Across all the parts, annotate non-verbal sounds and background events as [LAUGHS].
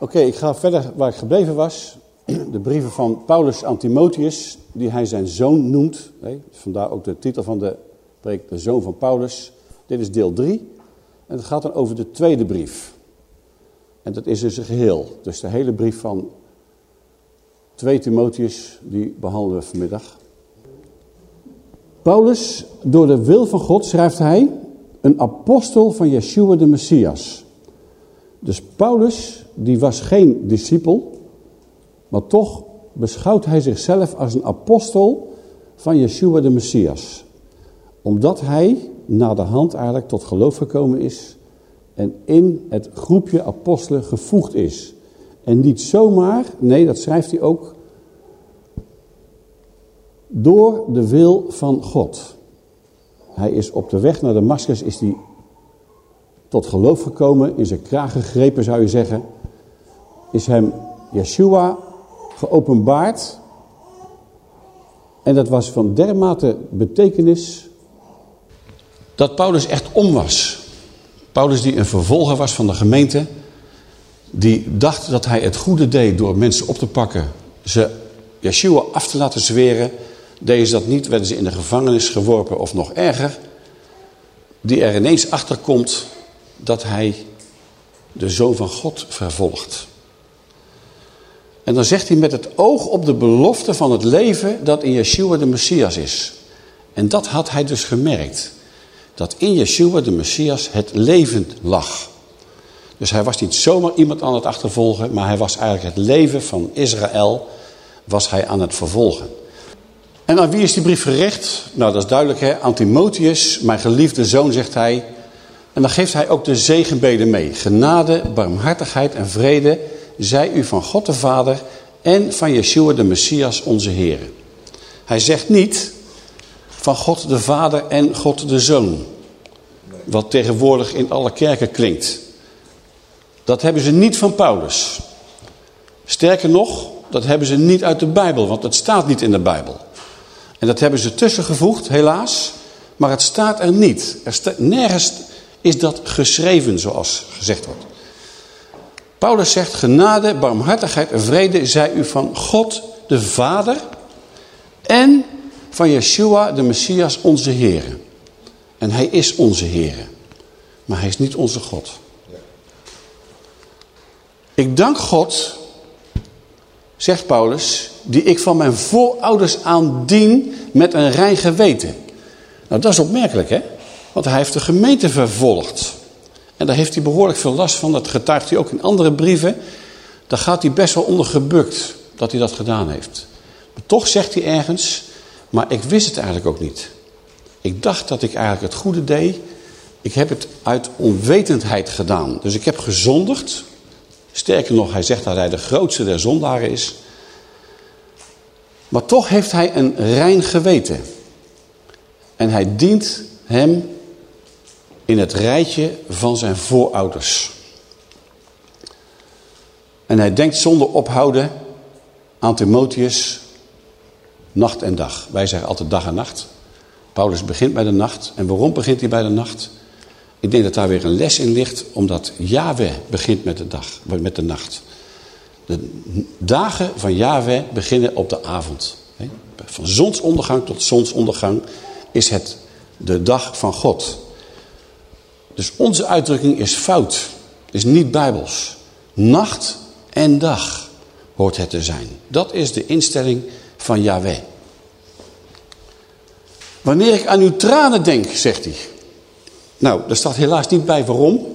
Oké, ik ga verder waar ik gebleven was. De brieven van Paulus aan Timotheus, die hij zijn zoon noemt. Vandaar ook de titel van de preek, de zoon van Paulus. Dit is deel 3. En het gaat dan over de tweede brief. En dat is dus een geheel. Dus de hele brief van 2 Timotheus, die behandelen we vanmiddag. Paulus, door de wil van God, schrijft hij... een apostel van Yeshua de Messias... Dus Paulus, die was geen discipel, maar toch beschouwt hij zichzelf als een apostel van Yeshua de Messias. Omdat hij na de hand eigenlijk tot geloof gekomen is en in het groepje apostelen gevoegd is. En niet zomaar, nee dat schrijft hij ook, door de wil van God. Hij is op de weg naar Damascus, is hij tot geloof gekomen, in zijn kraag gegrepen zou je zeggen, is hem Yeshua geopenbaard. En dat was van dermate betekenis dat Paulus echt om was. Paulus die een vervolger was van de gemeente, die dacht dat hij het goede deed door mensen op te pakken, ze Yeshua af te laten zweren. Deden ze dat niet, werden ze in de gevangenis geworpen of nog erger. Die er ineens achter komt dat hij de Zoon van God vervolgt. En dan zegt hij met het oog op de belofte van het leven dat in Yeshua de Messias is. En dat had hij dus gemerkt. Dat in Yeshua de Messias het leven lag. Dus hij was niet zomaar iemand aan het achtervolgen, maar hij was eigenlijk het leven van Israël was hij aan het vervolgen. En aan wie is die brief gericht? Nou, dat is duidelijk, hè? Aan Timotheus, mijn geliefde zoon, zegt hij. En dan geeft hij ook de zegenbeden mee. Genade, barmhartigheid en vrede zij u van God de Vader en van Yeshua de Messias onze Heer. Hij zegt niet van God de Vader en God de Zoon. Wat tegenwoordig in alle kerken klinkt. Dat hebben ze niet van Paulus. Sterker nog, dat hebben ze niet uit de Bijbel, want het staat niet in de Bijbel. En dat hebben ze tussengevoegd, helaas. Maar het staat er niet. Er nergens is dat geschreven, zoals gezegd wordt. Paulus zegt, genade, barmhartigheid en vrede zij u van God de Vader en van Yeshua de Messias onze Heer. En hij is onze Heer, maar hij is niet onze God. Ik dank God, zegt Paulus, die ik van mijn voorouders aan dien met een rein geweten. Nou, dat is opmerkelijk, hè? Want hij heeft de gemeente vervolgd. En daar heeft hij behoorlijk veel last van. Dat getuigt hij ook in andere brieven. Daar gaat hij best wel onder gebukt dat hij dat gedaan heeft. Maar toch zegt hij ergens, maar ik wist het eigenlijk ook niet. Ik dacht dat ik eigenlijk het goede deed. Ik heb het uit onwetendheid gedaan. Dus ik heb gezondigd. Sterker nog, hij zegt dat hij de grootste der zondaren is. Maar toch heeft hij een rein geweten. En hij dient hem in het rijtje van zijn voorouders. En hij denkt zonder ophouden aan Timotheus nacht en dag. Wij zeggen altijd dag en nacht. Paulus begint bij de nacht. En waarom begint hij bij de nacht? Ik denk dat daar weer een les in ligt, omdat Yahweh begint met de dag, met de nacht. De dagen van Yahweh beginnen op de avond. Van zonsondergang tot zonsondergang is het de dag van God. Dus onze uitdrukking is fout. Is niet bijbels. Nacht en dag hoort het te zijn. Dat is de instelling van Yahweh. Wanneer ik aan uw tranen denk, zegt hij. Nou, daar staat helaas niet bij waarom.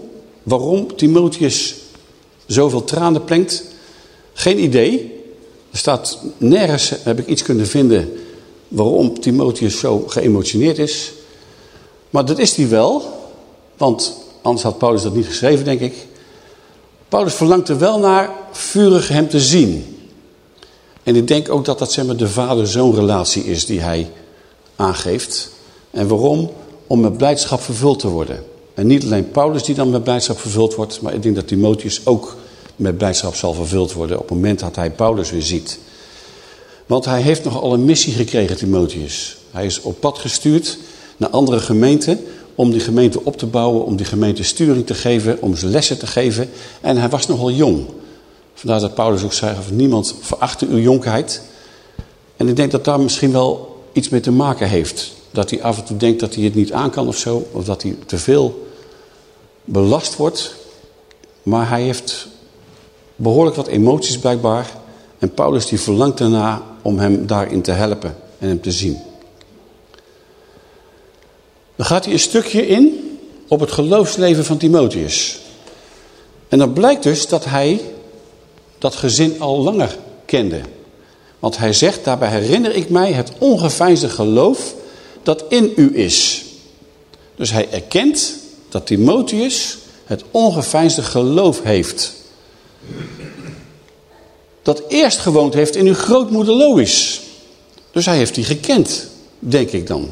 Waarom Timotheus zoveel tranen plenkt. Geen idee. Er staat nergens, heb ik iets kunnen vinden, waarom Timotheus zo geëmotioneerd is. Maar dat is hij wel, want anders had Paulus dat niet geschreven, denk ik. Paulus verlangt er wel naar vurig hem te zien. En ik denk ook dat dat zeg maar, de vader-zoon relatie is die hij aangeeft. En waarom? Om met blijdschap vervuld te worden. En niet alleen Paulus die dan met blijdschap vervuld wordt, maar ik denk dat Timotheus ook met blijdschap zal vervuld worden op het moment dat hij Paulus weer ziet. Want hij heeft nogal een missie gekregen, Timotheus. Hij is op pad gestuurd naar andere gemeenten om die gemeente op te bouwen, om die gemeente sturing te geven, om ze lessen te geven. En hij was nogal jong. Vandaar dat Paulus ook zei, niemand verachte uw jonkheid. En ik denk dat daar misschien wel iets mee te maken heeft. Dat hij af en toe denkt dat hij het niet aan kan of zo. Of dat hij te veel belast wordt. Maar hij heeft behoorlijk wat emoties blijkbaar. En Paulus die verlangt daarna om hem daarin te helpen en hem te zien. Dan gaat hij een stukje in op het geloofsleven van Timotheus. En dan blijkt dus dat hij dat gezin al langer kende. Want hij zegt, daarbij herinner ik mij het ongeveinsde geloof dat in u is. Dus hij erkent dat Timotheus het ongeveinsde geloof heeft. Dat eerst gewoond heeft in uw grootmoeder Lois. Dus hij heeft die gekend, denk ik dan.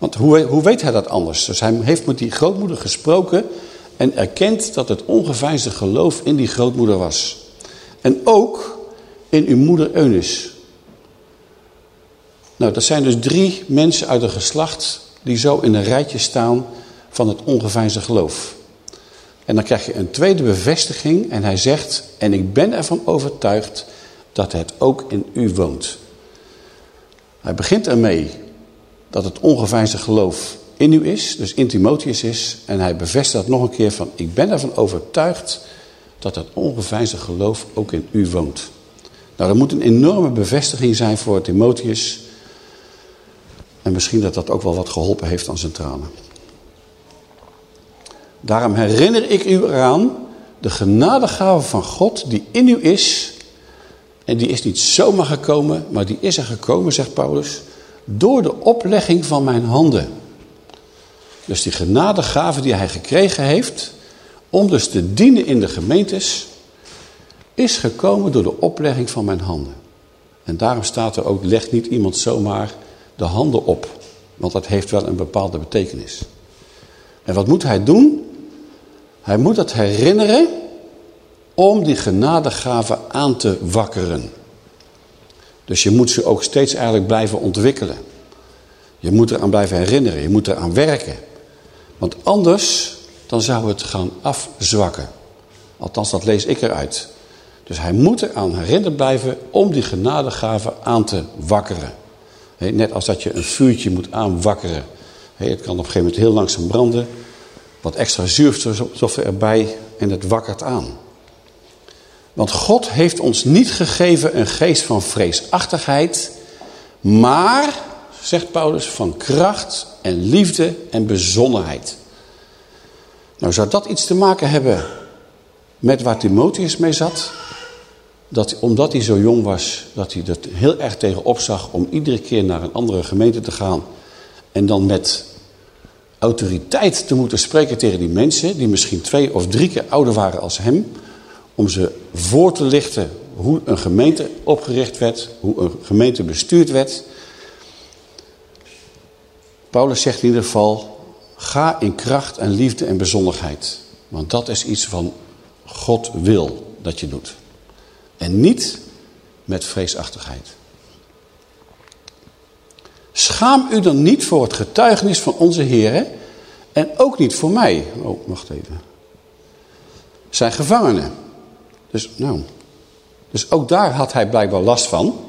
Want hoe, hoe weet hij dat anders? Dus hij heeft met die grootmoeder gesproken en erkent dat het ongeveinsde geloof in die grootmoeder was. En ook in uw moeder Eunice. Nou, dat zijn dus drie mensen uit een geslacht die zo in een rijtje staan van het ongeveinsde geloof. En dan krijg je een tweede bevestiging en hij zegt, en ik ben ervan overtuigd dat het ook in u woont. Hij begint ermee dat het ongeveinsde geloof in u is, dus in Timotheus is. En hij bevestigt dat nog een keer van, ik ben ervan overtuigd dat het ongeveinsde geloof ook in u woont. Nou, dat moet een enorme bevestiging zijn voor Timotheus. En misschien dat dat ook wel wat geholpen heeft aan zijn tranen. Daarom herinner ik u eraan de genadegave van God die in u is. En die is niet zomaar gekomen, maar die is er gekomen, zegt Paulus, door de oplegging van mijn handen. Dus die genadegave die hij gekregen heeft, om dus te dienen in de gemeentes, is gekomen door de oplegging van mijn handen. En daarom staat er ook, leg niet iemand zomaar de handen op. Want dat heeft wel een bepaalde betekenis. En wat moet hij doen? Hij moet het herinneren om die genadegave aan te wakkeren. Dus je moet ze ook steeds eigenlijk blijven ontwikkelen. Je moet eraan blijven herinneren, je moet eraan werken. Want anders dan zou het gaan afzwakken. Althans, dat lees ik eruit. Dus hij moet eraan herinnerd blijven om die genadegave aan te wakkeren. net als dat je een vuurtje moet aanwakkeren. het kan op een gegeven moment heel langzaam branden. Wat extra zuurstof erbij en het wakkert aan. Want God heeft ons niet gegeven een geest van vreesachtigheid, maar, zegt Paulus, van kracht en liefde en bezonnenheid. Nou, zou dat iets te maken hebben met waar Timotheus mee zat? Dat, omdat hij zo jong was, dat hij er heel erg tegen opzag om iedere keer naar een andere gemeente te gaan. En dan met autoriteit te moeten spreken tegen die mensen, die misschien twee of drie keer ouder waren als hem om ze voor te lichten hoe een gemeente opgericht werd, hoe een gemeente bestuurd werd. Paulus zegt in ieder geval, ga in kracht en liefde en bezonnigheid. Want dat is iets van God wil dat je doet. En niet met vreesachtigheid. Schaam u dan niet voor het getuigenis van onze Heer en ook niet voor mij. Oh, wacht even. Zijn gevangenen. Dus, nou, dus ook daar had hij blijkbaar last van.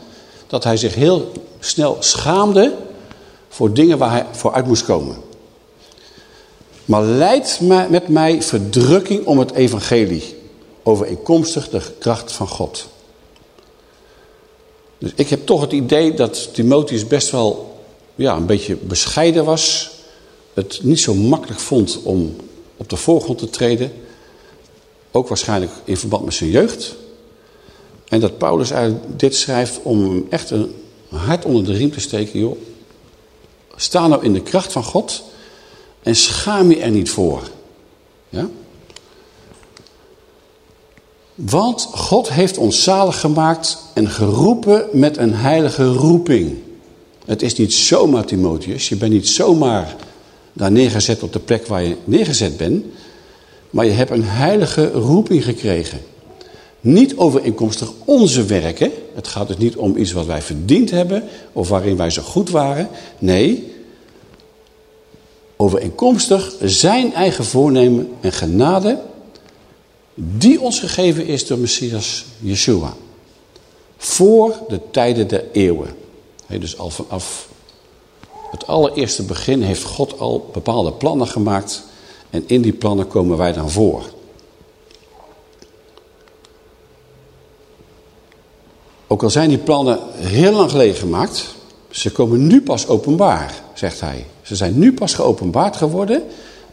Dat hij zich heel snel schaamde voor dingen waar hij voor uit moest komen. Maar leidt met mij verdrukking om het evangelie. Overeenkomstig de kracht van God. Dus ik heb toch het idee dat Timotheus best wel ja, een beetje bescheiden was. Het niet zo makkelijk vond om op de voorgrond te treden. Ook waarschijnlijk in verband met zijn jeugd. En dat Paulus eigenlijk dit schrijft om hem echt een hart onder de riem te steken. Joh. Sta nou in de kracht van God en schaam je er niet voor. Ja? Want God heeft ons zalig gemaakt en geroepen met een heilige roeping. Het is niet zomaar, Timotheus. Je bent niet zomaar daar neergezet op de plek waar je neergezet bent. Maar je hebt een heilige roeping gekregen. Niet overeenkomstig onze werken. Het gaat dus niet om iets wat wij verdiend hebben of waarin wij zo goed waren. Nee, overeenkomstig zijn eigen voornemen en genade die ons gegeven is door Messias Yeshua. Voor de tijden der eeuwen. dus al vanaf het allereerste begin heeft God al bepaalde plannen gemaakt en in die plannen komen wij dan voor. Ook al zijn die plannen heel lang geleden gemaakt, ze komen nu pas openbaar, zegt hij. Ze zijn nu pas geopenbaard geworden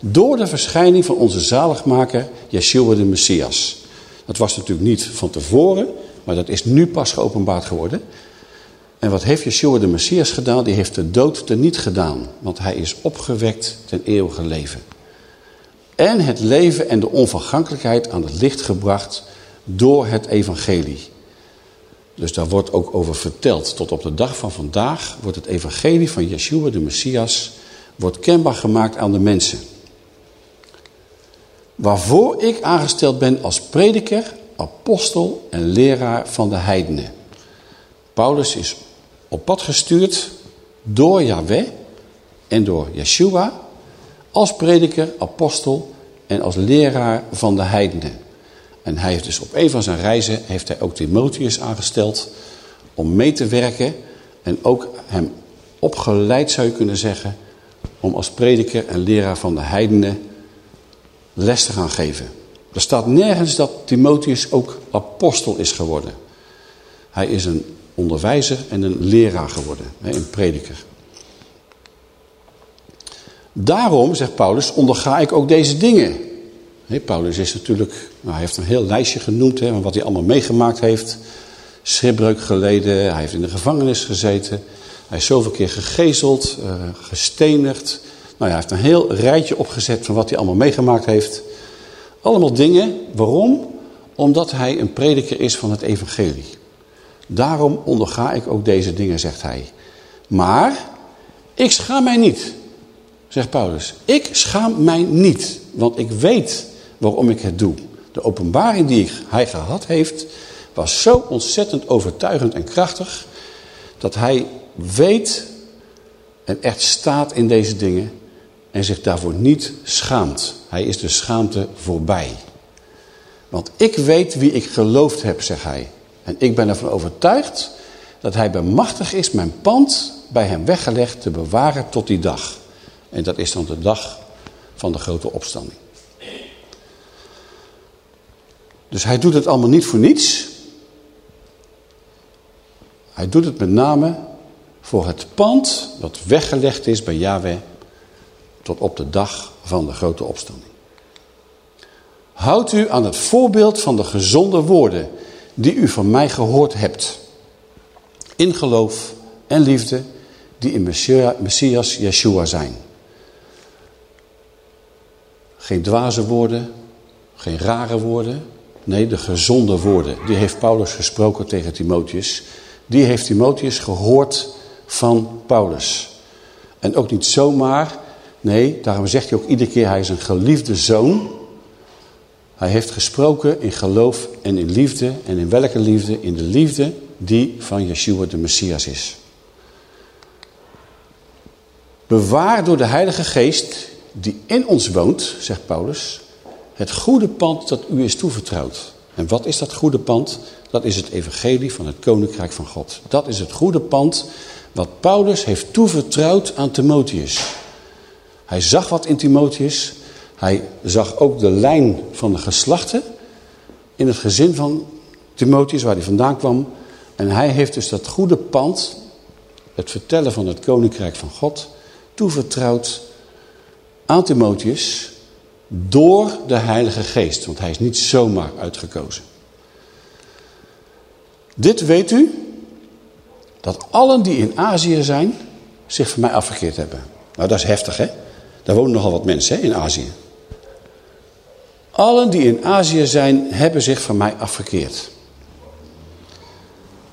door de verschijning van onze zaligmaker Yeshua de Messias. Dat was natuurlijk niet van tevoren, maar dat is nu pas geopenbaard geworden. En wat heeft Yeshua de Messias gedaan? Die heeft de dood er niet gedaan, want hij is opgewekt ten eeuwige leven. En het leven en de onvergankelijkheid aan het licht gebracht door het evangelie. Dus daar wordt ook over verteld. Tot op de dag van vandaag wordt het evangelie van Yeshua de Messias wordt kenbaar gemaakt aan de mensen. Waarvoor ik aangesteld ben als prediker, apostel en leraar van de heidenen. Paulus is op pad gestuurd door Yahweh en door Yeshua als prediker, apostel en als leraar van de heidenen. En hij heeft dus op een van zijn reizen heeft hij ook Timotheus aangesteld om mee te werken en ook hem opgeleid zou je kunnen zeggen om als prediker en leraar van de heidenen les te gaan geven. Er staat nergens dat Timotheus ook apostel is geworden. Hij is een onderwijzer en een leraar geworden, een prediker. Daarom, zegt Paulus, onderga ik ook deze dingen. Paulus is natuurlijk, nou, hij heeft een heel lijstje genoemd van wat hij allemaal meegemaakt heeft. Schipbreuk geleden, hij heeft in de gevangenis gezeten. Hij is zoveel keer gegezeld, uh, gestenigd. Nou ja, hij heeft een heel rijtje opgezet van wat hij allemaal meegemaakt heeft. Allemaal dingen. Waarom? Omdat hij een prediker is van het evangelie. Daarom onderga ik ook deze dingen, zegt hij. Maar ik schaam mij niet, zegt Paulus. Ik schaam mij niet, want ik weet waarom ik het doe. De openbaring die hij gehad heeft, was zo ontzettend overtuigend en krachtig... dat hij weet en echt staat in deze dingen en zich daarvoor niet schaamt. Hij is de schaamte voorbij. Want ik weet wie ik geloofd heb, zegt hij. En ik ben ervan overtuigd dat hij bemachtig is mijn pand bij hem weggelegd te bewaren tot die dag. En dat is dan de dag van de grote opstanding. Dus hij doet het allemaal niet voor niets. Hij doet het met name voor het pand dat weggelegd is bij Yahweh tot op de dag van de grote opstanding. Houd u aan het voorbeeld van de gezonde woorden die u van mij gehoord hebt. In geloof en liefde die in Messias Yeshua zijn. Geen dwaze woorden, geen rare woorden. Nee, de gezonde woorden. Die heeft Paulus gesproken tegen Timotheus. Die heeft Timotheus gehoord van Paulus. En ook niet zomaar. Nee, daarom zegt hij ook iedere keer, hij is een geliefde zoon. Hij heeft gesproken in geloof en in liefde. En in welke liefde? In de liefde die van Yeshua de Messias is. Bewaar door de Heilige Geest die in ons woont, zegt Paulus, het goede pand dat u is toevertrouwd. En wat is dat goede pand? Dat is het evangelie van het koninkrijk van God. Dat is het goede pand wat Paulus heeft toevertrouwd aan Timotheus. Hij zag wat in Timotheus. Hij zag ook de lijn van de geslachten in het gezin van Timotheus, waar hij vandaan kwam. En hij heeft dus dat goede pand, het vertellen van het koninkrijk van God, toevertrouwd aan Timotheus door de Heilige Geest. Want hij is niet zomaar uitgekozen. Dit weet u, dat allen die in Azië zijn, zich van mij afgekeerd hebben. Nou, dat is heftig, hè? Daar wonen nogal wat mensen hè, in Azië. Allen die in Azië zijn, hebben zich van mij afgekeerd.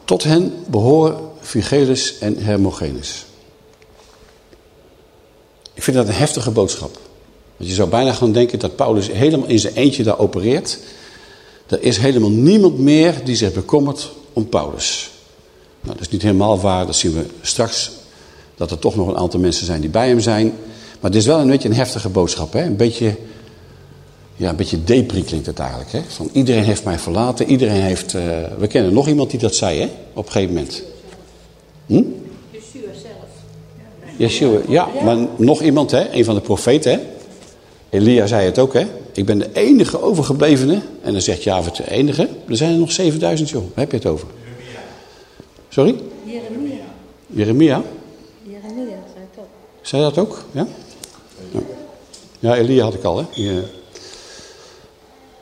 Tot hen behoren Vigelis en Hermogenes. Ik vind dat een heftige boodschap. Want je zou bijna gaan denken dat Paulus helemaal in zijn eentje daar opereert. Er is helemaal niemand meer die zich bekommert om Paulus. Nou, dat is niet helemaal waar, dat zien we straks. Dat er toch nog een aantal mensen zijn die bij hem zijn. Maar het is wel een beetje een heftige boodschap. Hè? Een beetje, ja, een beetje depri klinkt het eigenlijk. Hè? Van iedereen heeft mij verlaten. Iedereen heeft... Uh, we kennen nog iemand die dat zei hè? op een gegeven moment. Hm? Yeshua ja, maar nog iemand, hè? een van de profeten. Hè? Elia zei het ook, hè? Ik ben de enige overgeblevene. En dan zegt Javert de enige. Er zijn er nog 7000, joh. Waar heb je het over? Sorry? Jeremia. Jeremia? Jeremia zei het ook. Zei dat ook? Ja? Ja, ja Elia had ik al, hè? Ja.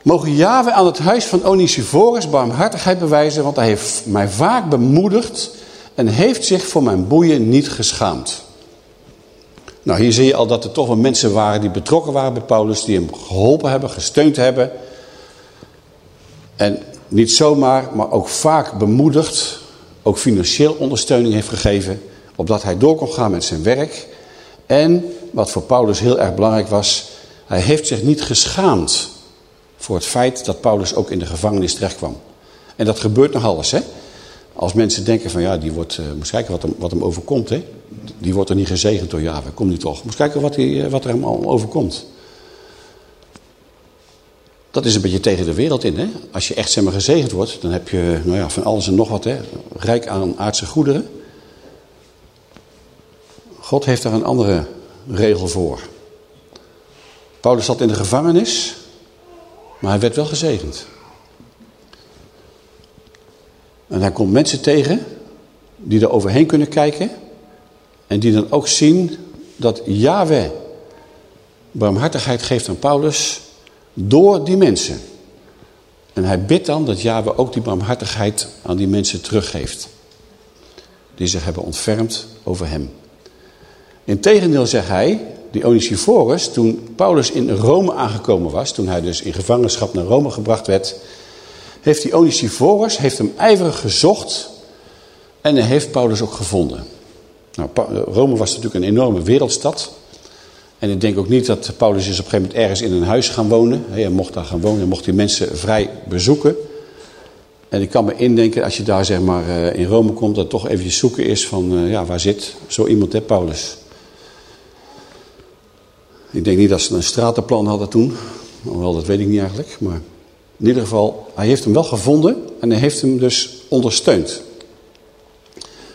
Mogen Jave aan het huis van Onisiphorus barmhartigheid bewijzen, want hij heeft mij vaak bemoedigd en heeft zich voor mijn boeien niet geschaamd. Nou, hier zie je al dat er toch wel mensen waren die betrokken waren bij Paulus, die hem geholpen hebben, gesteund hebben. En niet zomaar, maar ook vaak bemoedigd, ook financieel ondersteuning heeft gegeven, opdat hij door kon gaan met zijn werk. En, wat voor Paulus heel erg belangrijk was, hij heeft zich niet geschaamd voor het feit dat Paulus ook in de gevangenis terechtkwam. En dat gebeurt nog alles, hè. Als mensen denken van ja, die wordt, uh, moet kijken wat hem, wat hem overkomt, hè. Die wordt er niet gezegend door Java, komt niet toch. Moet kijken wat, hij, wat er hem al overkomt. Dat is een beetje tegen de wereld in, hè. Als je echt zeg maar, gezegend wordt, dan heb je nou ja, van alles en nog wat, hè. Rijk aan aardse goederen. God heeft daar een andere regel voor. Paulus zat in de gevangenis, maar hij werd wel gezegend. En hij komt mensen tegen die er overheen kunnen kijken. En die dan ook zien dat Yahweh barmhartigheid geeft aan Paulus door die mensen. En hij bidt dan dat Yahweh ook die barmhartigheid aan die mensen teruggeeft. Die zich hebben ontfermd over hem. Integendeel zegt hij, die Onesiphorus, toen Paulus in Rome aangekomen was, toen hij dus in gevangenschap naar Rome gebracht werd, heeft die Onesiphorus heeft hem ijverig gezocht en hij heeft Paulus ook gevonden. Nou, Rome was natuurlijk een enorme wereldstad. En ik denk ook niet dat Paulus is op een gegeven moment ergens in een huis gaan wonen. Hij mocht daar gaan wonen, hij mocht die mensen vrij bezoeken. En ik kan me indenken, als je daar zeg maar eh, in Rome komt, dat toch eventjes zoeken is van, eh, ja, waar zit zo iemand, hè, Paulus? Ik denk niet dat ze een stratenplan hadden toen. Hoewel, dat weet ik niet eigenlijk. Maar in ieder geval, hij heeft hem wel gevonden en hij heeft hem dus ondersteund.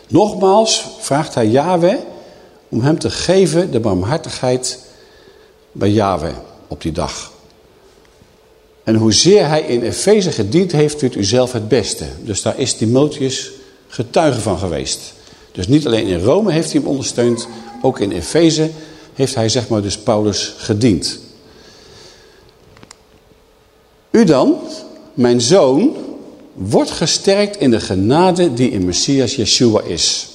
Nogmaals vraagt hij Yahweh om hem te geven de barmhartigheid bij Yahweh op die dag. En hoezeer hij in Efeze gediend heeft, weet u zelf het beste. Dus daar is Timotheus getuige van geweest. Dus niet alleen in Rome heeft hij hem ondersteund, ook in Efeze heeft hij zeg maar dus Paulus gediend. U dan, mijn zoon, wordt gesterkt in de genade die in Messias Yeshua is.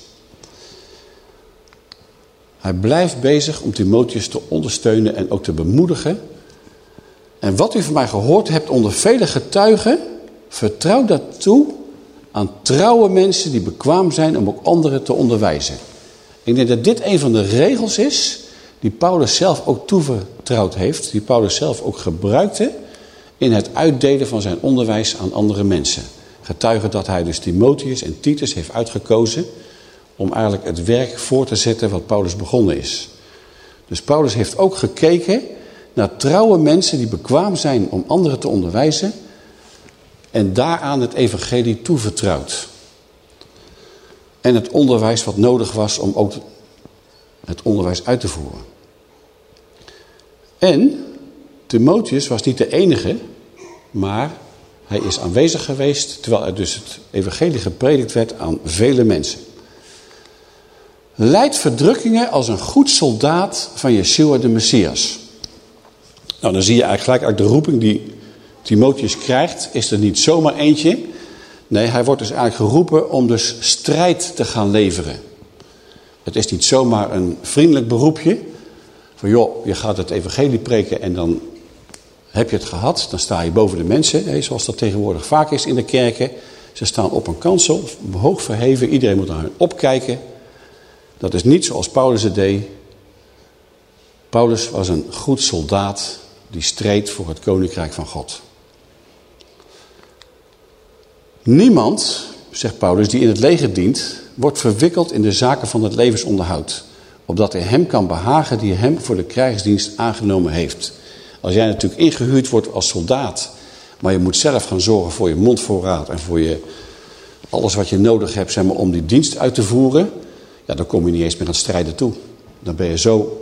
Hij blijft bezig om Timotheus te ondersteunen en ook te bemoedigen. En wat u van mij gehoord hebt onder vele getuigen, vertrouw dat toe aan trouwe mensen die bekwaam zijn om ook anderen te onderwijzen. Ik denk dat dit een van de regels is die Paulus zelf ook toevertrouwd heeft, die Paulus zelf ook gebruikte in het uitdelen van zijn onderwijs aan andere mensen. Getuigen dat hij dus Timotheus en Titus heeft uitgekozen om eigenlijk het werk voor te zetten wat Paulus begonnen is. Dus Paulus heeft ook gekeken naar trouwe mensen die bekwaam zijn om anderen te onderwijzen en daaraan het evangelie toevertrouwd. En het onderwijs wat nodig was om ook het onderwijs uit te voeren. En Timotheus was niet de enige, maar hij is aanwezig geweest terwijl er dus het evangelie gepredikt werd aan vele mensen. Leidt verdrukkingen als een goed soldaat van Yeshua de Messias. Nou, dan zie je eigenlijk gelijk uit de roeping die Timotheus krijgt, is er niet zomaar eentje. Nee, hij wordt dus eigenlijk geroepen om dus strijd te gaan leveren. Het is niet zomaar een vriendelijk beroepje. Van joh, je gaat het evangelie preken en dan heb je het gehad, dan sta je boven de mensen, hè, zoals dat tegenwoordig vaak is in de kerken. Ze staan op een kansel, hoog verheven, iedereen moet naar hen opkijken. Dat is niet zoals Paulus het deed. Paulus was een goed soldaat die streed voor het koninkrijk van God. Niemand, zegt Paulus, die in het leger dient, wordt verwikkeld in de zaken van het levensonderhoud. Opdat hij hem kan behagen die hem voor de krijgsdienst aangenomen heeft. Als jij natuurlijk ingehuurd wordt als soldaat, maar je moet zelf gaan zorgen voor je mondvoorraad en voor je, alles wat je nodig hebt om die dienst uit te voeren, ja, dan kom je niet eens meer aan strijden toe. Dan ben je zo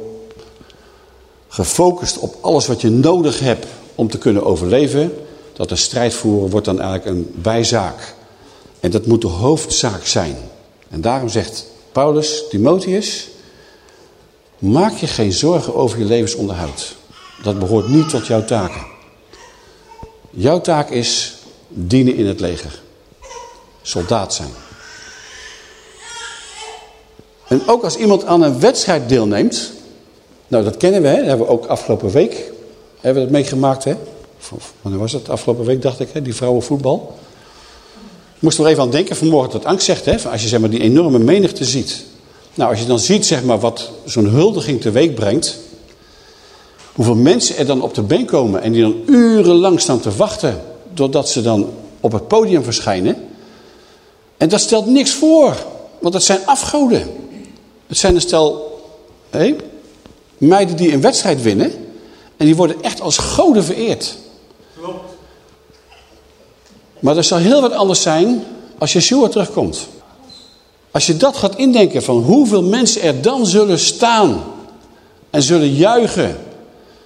gefocust op alles wat je nodig hebt om te kunnen overleven, dat de strijd voeren wordt dan eigenlijk een bijzaak. En dat moet de hoofdzaak zijn. En daarom zegt Paulus, Timotheus, maak je geen zorgen over je levensonderhoud. Dat behoort niet tot jouw taken. Jouw taak is dienen in het leger. Soldaat zijn. En ook als iemand aan een wedstrijd deelneemt, nou dat kennen we, hè? dat hebben we ook afgelopen week hebben we dat meegemaakt. Hè? Wanneer was het? Afgelopen week dacht ik, hè? die vrouwenvoetbal. Ik moest er even aan denken vanmorgen dat angst zegt, hè? als je zeg maar, die enorme menigte ziet. Nou, als je dan ziet zeg maar, wat zo'n huldiging teweeg brengt, hoeveel mensen er dan op de been komen en die dan urenlang staan te wachten doordat ze dan op het podium verschijnen. En dat stelt niks voor, want het zijn afgoden. Het zijn een stel hé, meiden die een wedstrijd winnen en die worden echt als goden vereerd. Maar er zal heel wat anders zijn als Yeshua terugkomt. Als je dat gaat indenken van hoeveel mensen er dan zullen staan en zullen juichen.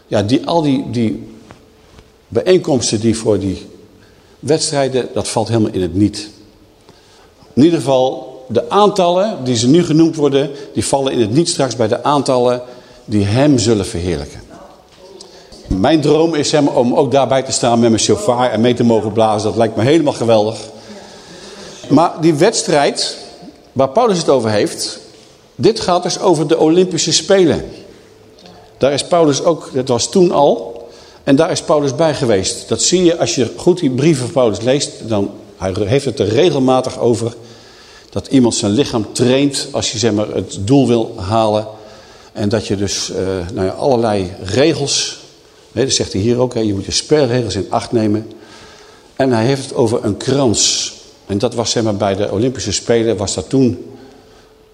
Ja, die, al die, die bijeenkomsten die voor die wedstrijden, dat valt helemaal in het niet. In ieder geval, de aantallen die ze nu genoemd worden, die vallen in het niet straks bij de aantallen die hem zullen verheerlijken. Mijn droom is hem om ook daarbij te staan met mijn chauffeur en mee te mogen blazen. Dat lijkt me helemaal geweldig. Maar die wedstrijd waar Paulus het over heeft, dit gaat dus over de Olympische Spelen. Daar is Paulus ook, dat was toen al, en daar is Paulus bij geweest. Dat zie je als je goed die brieven van Paulus leest, dan hij heeft het er regelmatig over dat iemand zijn lichaam traint als je zeg maar, het doel wil halen. En dat je dus uh, nou allerlei regels, nee, dat zegt hij hier ook, hè, je moet je spelregels in acht nemen. En hij heeft het over een krans. En dat was zeg maar, bij de Olympische Spelen, was dat toen,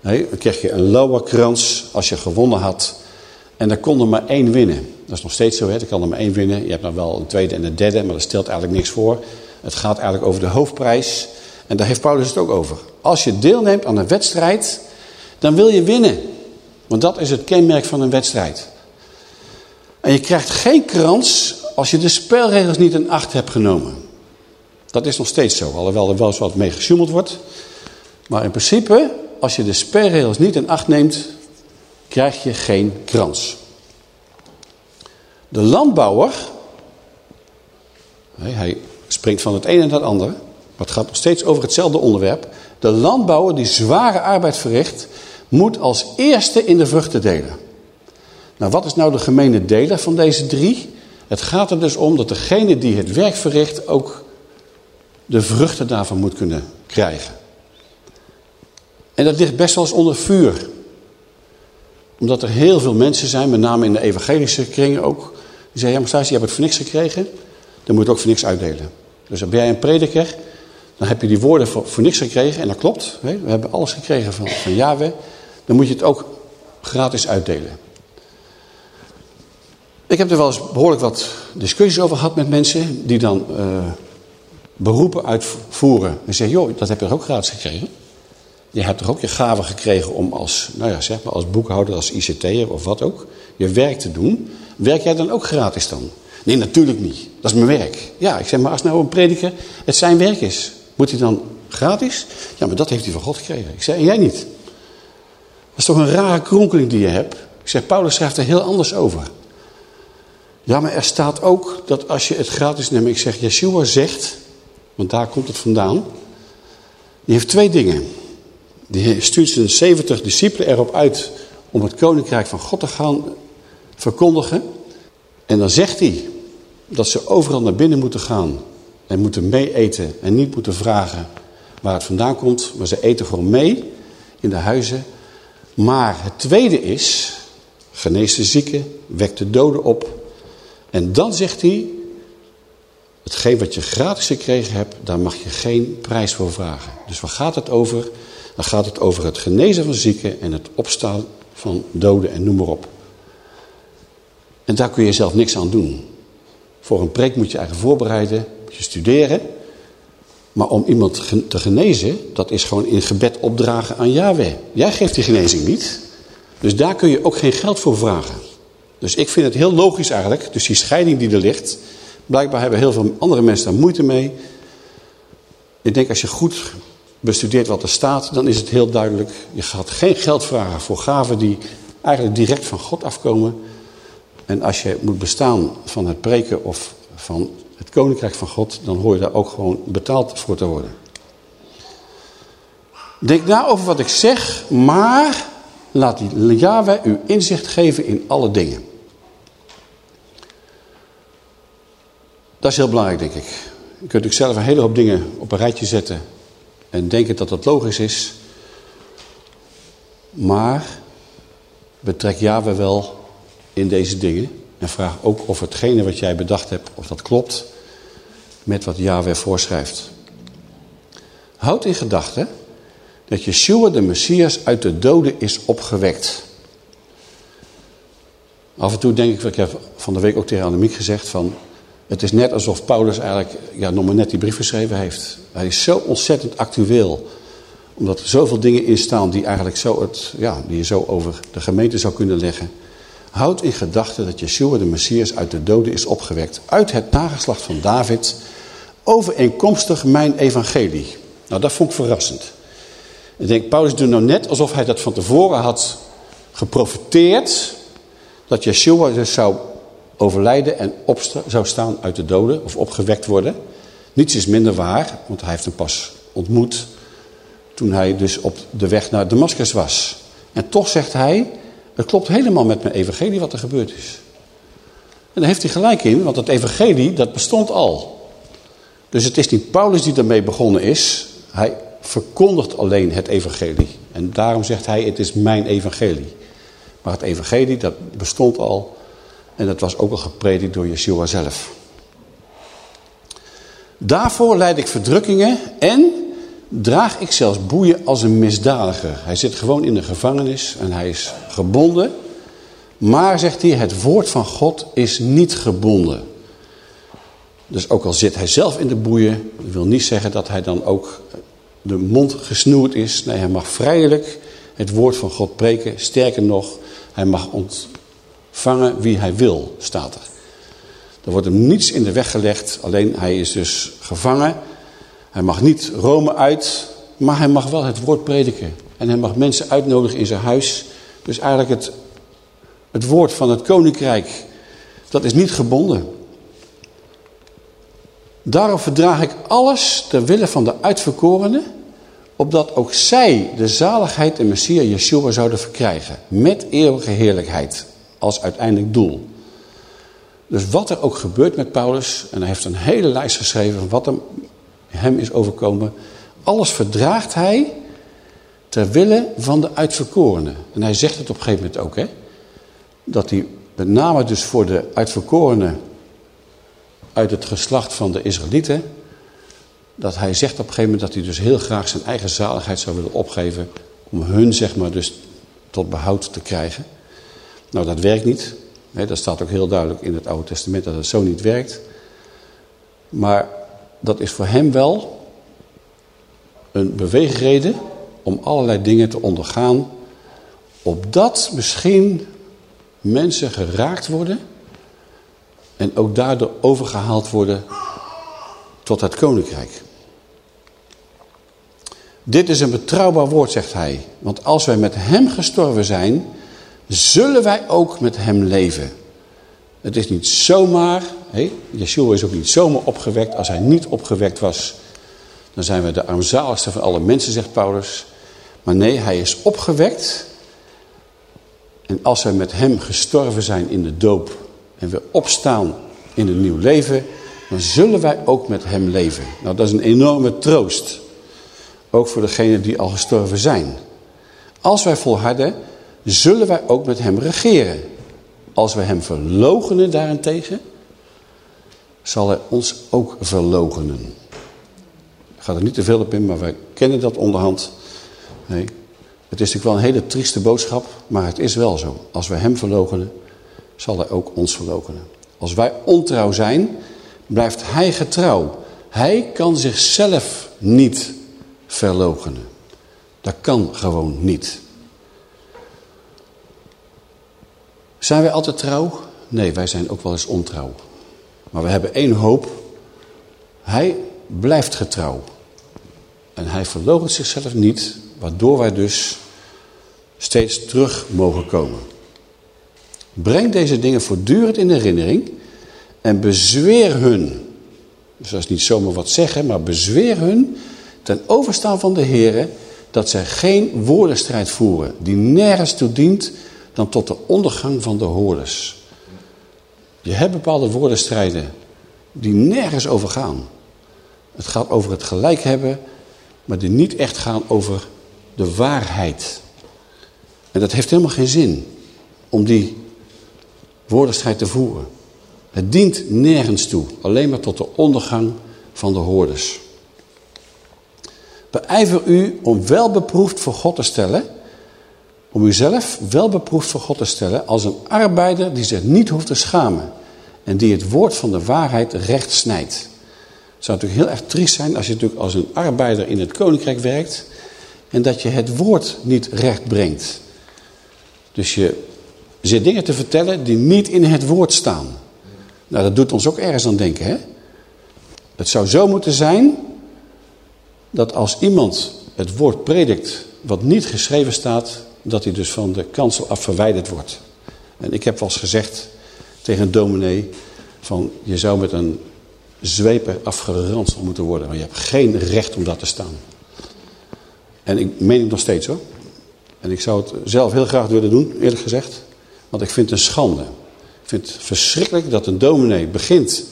dan kreeg je een lauwerkrans als je gewonnen had. En dan kon er maar één winnen. Dat is nog steeds zo, hè? er kan er maar één winnen. Je hebt nog wel een tweede en een derde, maar dat stelt eigenlijk niks voor. Het gaat eigenlijk over de hoofdprijs. En daar heeft Paulus het ook over. Als je deelneemt aan een wedstrijd, dan wil je winnen. Want dat is het kenmerk van een wedstrijd. En je krijgt geen krans als je de spelregels niet in acht hebt genomen. Dat is nog steeds zo, alhoewel er wel eens wat mee gesjoemeld wordt. Maar in principe, als je de spelregels niet in acht neemt, krijg je geen krans. De landbouwer, hij springt van het een naar het andere, maar het gaat nog steeds over hetzelfde onderwerp. De landbouwer die zware arbeid verricht, moet als eerste in de vruchten delen. Nou, wat is nou de gemene deler van deze drie? Het gaat er dus om dat degene die het werk verricht ook de vruchten daarvan moet kunnen krijgen. En dat ligt best wel eens onder vuur. Omdat er heel veel mensen zijn, met name in de evangelische kringen ook. Die zeggen, ja maar je hebt het voor niks gekregen. Dan moet je het ook voor niks uitdelen. Dus dan ben jij een prediker, dan heb je die woorden voor, voor niks gekregen. En dat klopt, we hebben alles gekregen van, van Yahweh. Dan moet je het ook gratis uitdelen. Ik heb er wel eens behoorlijk wat discussies over gehad met mensen die dan uh, beroepen uitvoeren. En zeggen, joh, dat heb je ook gratis gekregen. Je hebt toch ook je gave gekregen om als, nou ja, zeg maar als boekhouder, als ICT'er of wat ook, je werk te doen. Werk jij dan ook gratis dan? Nee, natuurlijk niet. Dat is mijn werk. Ja, ik zeg maar, als nou een prediker het zijn werk is, moet hij dan gratis? Ja, maar dat heeft hij van God gekregen. Ik zeg, en jij niet? Dat is toch een rare kronkeling die je hebt? Ik zeg, Paulus schrijft er heel anders over. Ja, maar er staat ook dat als je het gratis neemt... Ik zeg, Yeshua zegt, want daar komt het vandaan... Die heeft twee dingen. Die stuurt zijn 70 discipelen erop uit om het koninkrijk van God te gaan verkondigen. En dan zegt hij, dat ze overal naar binnen moeten gaan en moeten mee eten en niet moeten vragen waar het vandaan komt, maar ze eten gewoon mee in de huizen. Maar het tweede is, genees de zieken, wek de doden op. En dan zegt hij, hetgeen wat je gratis gekregen hebt, daar mag je geen prijs voor vragen. Dus waar gaat het over? Dan gaat het over het genezen van zieken en het opstaan van doden en noem maar op. En daar kun je zelf niks aan doen. Voor een preek moet je eigen voorbereiden, moet je studeren. Maar om iemand te genezen, dat is gewoon in gebed opdragen aan Yahweh. Jij geeft die genezing niet. Dus daar kun je ook geen geld voor vragen. Dus ik vind het heel logisch eigenlijk, dus die scheiding die er ligt. Blijkbaar hebben heel veel andere mensen daar moeite mee. Ik denk als je goed bestudeert wat er staat, dan is het heel duidelijk. Je gaat geen geld vragen voor gaven die eigenlijk direct van God afkomen. En als je moet bestaan van het preken of van het koninkrijk van God, dan hoor je daar ook gewoon betaald voor te worden. Denk na over wat ik zeg, maar laat die Yahweh u inzicht geven in alle dingen. Dat is heel belangrijk, denk ik. Je kunt ook zelf een hele hoop dingen op een rijtje zetten en denken dat dat logisch is. Maar betrek Yahweh wel in deze dingen. En vraag ook of hetgene wat jij bedacht hebt, of dat klopt met wat Yahweh voorschrijft. Houd in gedachten dat Yeshua de Messias uit de doden is opgewekt. Af en toe denk ik, ik heb van de week ook tegen Annemiek gezegd van... Het is net alsof Paulus eigenlijk ja, nog maar net die brief geschreven heeft. Hij is zo ontzettend actueel. Omdat er zoveel dingen in staan die, eigenlijk zo het, ja, die je zo over de gemeente zou kunnen leggen. Houd in gedachten dat Yeshua de Messias uit de doden is opgewekt. Uit het nageslacht van David. Overeenkomstig mijn evangelie. Nou, dat vond ik verrassend. Ik denk, Paulus doet nou net alsof hij dat van tevoren had geprofiteerd. Dat Yeshua dus zou overlijden en op zou staan uit de doden. Of opgewekt worden. Niets is minder waar, want hij heeft hem pas ontmoet. Toen hij dus op de weg naar Damascus was. En toch zegt hij, het klopt helemaal met mijn evangelie wat er gebeurd is. En daar heeft hij gelijk in, want het evangelie dat bestond al. Dus het is niet Paulus die daarmee begonnen is. Hij verkondigt alleen het evangelie. En daarom zegt hij, het is mijn evangelie. Maar het evangelie, dat bestond al. En dat was ook al gepredikt door Yeshua zelf. Daarvoor leid ik verdrukkingen en draag ik zelfs boeien als een misdadiger. Hij zit gewoon in de gevangenis en hij is gebonden. Maar, zegt hij, het woord van God is niet gebonden. Dus ook al zit hij zelf in de boeien, wil niet zeggen dat hij dan ook de mond gesnoerd is. Nee, hij mag vrijelijk het woord van God preken. Sterker nog, hij mag ontvangen wie hij wil, staat er. Er wordt hem niets in de weg gelegd, alleen hij is dus gevangen. Hij mag niet Rome uit, maar hij mag wel het woord prediken. En hij mag mensen uitnodigen in zijn huis. Dus eigenlijk het, het woord van het koninkrijk, dat is niet gebonden. Daarom verdraag ik alles ter wille van de uitverkorenen, opdat ook zij de zaligheid en Messias Yeshua zouden verkrijgen, met eeuwige heerlijkheid, als uiteindelijk doel. Dus wat er ook gebeurt met Paulus, en hij heeft een hele lijst geschreven van wat hem is overkomen, alles verdraagt hij ter wille van de uitverkorenen. En hij zegt het op een gegeven moment ook, hè, dat hij met name dus voor de uitverkorenen uit het geslacht van de Israëlieten, dat hij zegt op een gegeven moment dat hij dus heel graag zijn eigen zaligheid zou willen opgeven om hun zeg maar dus tot behoud te krijgen. Nou dat werkt niet. dat staat ook heel duidelijk in het Oude Testament dat het zo niet werkt. Maar dat is voor hem wel een beweegreden om allerlei dingen te ondergaan. Opdat misschien mensen geraakt worden en ook daardoor overgehaald worden tot het koninkrijk. Dit is een betrouwbaar woord, zegt hij. Want als wij met hem gestorven zijn, zullen wij ook met hem leven. Het is niet zomaar, Yeshua is ook niet zomaar opgewekt. Als hij niet opgewekt was, dan zijn we de armzaligste van alle mensen, zegt Paulus. Maar nee, hij is opgewekt. En als wij met hem gestorven zijn in de doop en we opstaan in een nieuw leven, dan zullen wij ook met hem leven. Nou, dat is een enorme troost. Ook voor degenen die al gestorven zijn. Als wij volharden, zullen wij ook met hem regeren. Als wij hem verlogenen daarentegen, zal hij ons ook verlogenen. Ik ga er niet te veel op in, maar wij kennen dat onderhand. Nee, het is natuurlijk wel een hele trieste boodschap, maar het is wel zo. Als wij hem verlogenen, zal hij ook ons verlogenen. Als wij ontrouw zijn, blijft hij getrouw. Hij kan zichzelf niet verlogenen. Dat kan gewoon niet. Zijn wij altijd trouw? Nee, wij zijn ook wel eens ontrouw. Maar we hebben één hoop. Hij blijft getrouw. En hij verloochent zichzelf niet, waardoor wij dus steeds terug mogen komen. Breng deze dingen voortdurend in herinnering en bezweer hun. Dus dat is niet zomaar wat zeggen, maar bezweer hun ten overstaan van de Heer dat zij geen woordenstrijd voeren die nergens toe dient dan tot de ondergang van de hoorders. Je hebt bepaalde woordenstrijden die nergens over gaan. Het gaat over het gelijk hebben, maar die niet echt gaan over de waarheid. En dat heeft helemaal geen zin om die woordenstrijd te voeren. Het dient nergens toe, alleen maar tot de ondergang van de hoorders. Beijver u om wel beproefd voor God te stellen, om uzelf wel beproefd voor God te stellen als een arbeider die zich niet hoeft te schamen en die het woord van de waarheid recht snijdt. Het zou natuurlijk heel erg triest zijn als je natuurlijk als een arbeider in het koninkrijk werkt en dat je het woord niet recht brengt. Dus je zit dingen te vertellen die niet in het woord staan. Nou, dat doet ons ook ergens aan denken, hè? Het zou zo moeten zijn dat als iemand het woord predikt wat niet geschreven staat, dat hij dus van de kansel af verwijderd wordt. En ik heb wel eens gezegd tegen een dominee van je zou met een zweper afgeranseld moeten worden, maar je hebt geen recht om dat te staan. En ik meen het nog steeds hoor. En ik zou het zelf heel graag willen doen, eerlijk gezegd. Want ik vind het een schande. Ik vind het verschrikkelijk dat een dominee begint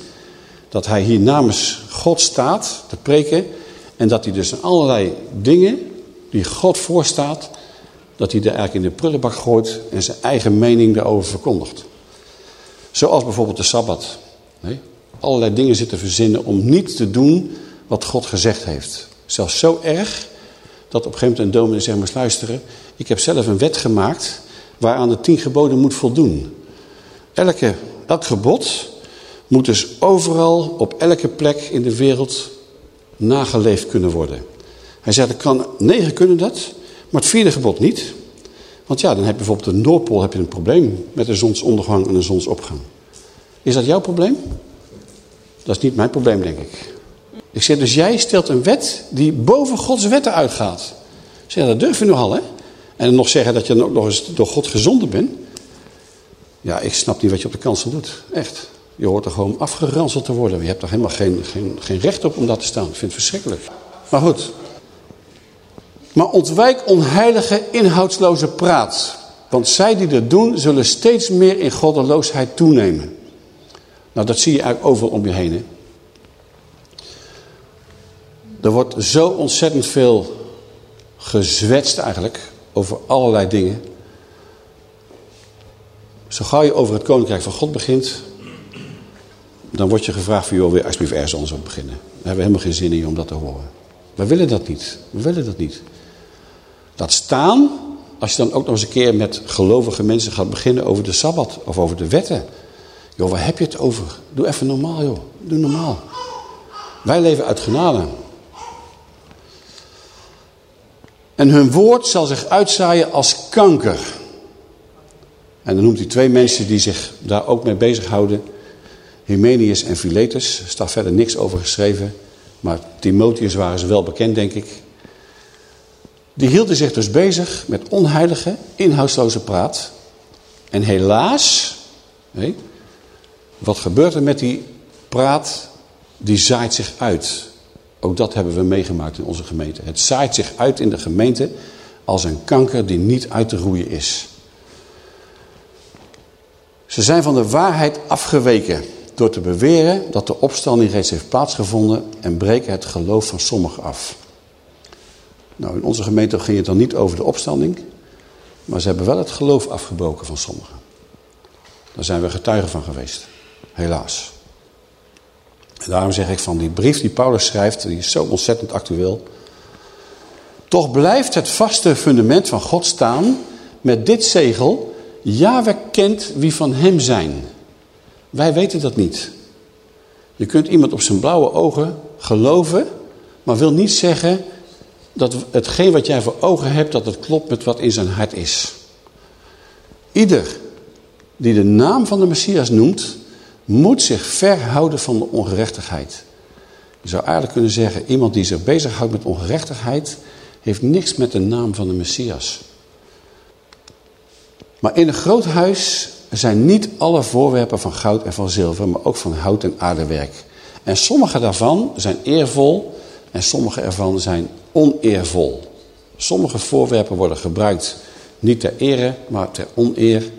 dat hij hier namens God staat te preken. En dat hij dus allerlei dingen die God voorstaat, dat hij er eigenlijk in de prullenbak gooit en zijn eigen mening daarover verkondigt. Zoals bijvoorbeeld de Sabbat. Nee? Allerlei dingen zitten verzinnen om niet te doen wat God gezegd heeft. Zelfs zo erg dat op een gegeven moment een dominee zegt, maar luisteren, ik heb zelf een wet gemaakt waaraan de tien geboden moet voldoen. Elke, elk gebod moet dus overal op elke plek in de wereld nageleefd kunnen worden. Hij er kan, negen kunnen dat, maar het vierde gebod niet. Want ja, dan heb je bijvoorbeeld de Noordpool heb je een probleem met de zonsondergang en de zonsopgang. Is dat jouw probleem? Dat is niet mijn probleem, denk ik. Ik zeg, dus jij stelt een wet die boven Gods wetten uitgaat. Zeg, dat durf je nogal, hè? En nog zeggen dat je dan ook nog eens door God gezonden bent. Ja, ik snap niet wat je op de kansel doet. Echt. Je hoort er gewoon afgeranseld te worden. Je hebt er helemaal geen, geen, geen recht op om dat te staan. Ik vind het verschrikkelijk. Maar goed. Maar ontwijk onheilige, inhoudsloze praat. Want zij die dat doen, zullen steeds meer in goddeloosheid toenemen. Nou, dat zie je eigenlijk overal om je heen. Hè? Er wordt zo ontzettend veel gezwetst eigenlijk over allerlei dingen. Zo gauw je over het koninkrijk van God begint, dan word je gevraagd van, joh, weer alsjeblieft ergens anders op beginnen. We hebben helemaal geen zin in om dat te horen. We willen dat niet. We willen dat niet. Dat staan, als je dan ook nog eens een keer met gelovige mensen gaat beginnen over de Sabbat of over de wetten. Joh, waar heb je het over? Doe even normaal, joh. Doe normaal. Wij leven uit genade. En hun woord zal zich uitzaaien als kanker. En dan noemt hij twee mensen die zich daar ook mee bezighouden. Hymenius en Philetus. Er staat verder niks over geschreven. Maar Timotheus waren ze wel bekend, denk ik. Die hielden zich dus bezig met onheilige, inhoudsloze praat. En helaas, wat gebeurt er met die praat? Die zaait zich uit. Ook dat hebben we meegemaakt in onze gemeente. Het zaait zich uit in de gemeente als een kanker die niet uit te roeien is. Ze zijn van de waarheid afgeweken. door te beweren dat de opstanding reeds heeft plaatsgevonden en breken het geloof van sommigen af. Nou, in onze gemeente ging het dan niet over de opstanding, maar ze hebben wel het geloof afgebroken van sommigen. Daar zijn we getuigen van geweest, helaas. Daarom zeg ik van die brief die Paulus schrijft, die is zo ontzettend actueel. Toch blijft het vaste fundament van God staan met dit zegel. Yahweh kent wie van hem zijn. Wij weten dat niet. Je kunt iemand op zijn blauwe ogen geloven, maar wil niet zeggen dat hetgeen wat jij voor ogen hebt, dat het klopt met wat in zijn hart is. Ieder die de naam van de Messias noemt, moet zich verhouden van de ongerechtigheid. Je zou eigenlijk kunnen zeggen, iemand die zich bezighoudt met ongerechtigheid, heeft niks met de naam van de Messias. Maar in een groot huis zijn niet alle voorwerpen van goud en van zilver, maar ook van hout en aardewerk. En sommige daarvan zijn eervol en sommige ervan zijn oneervol. Sommige voorwerpen worden gebruikt niet ter ere, maar ter oneer.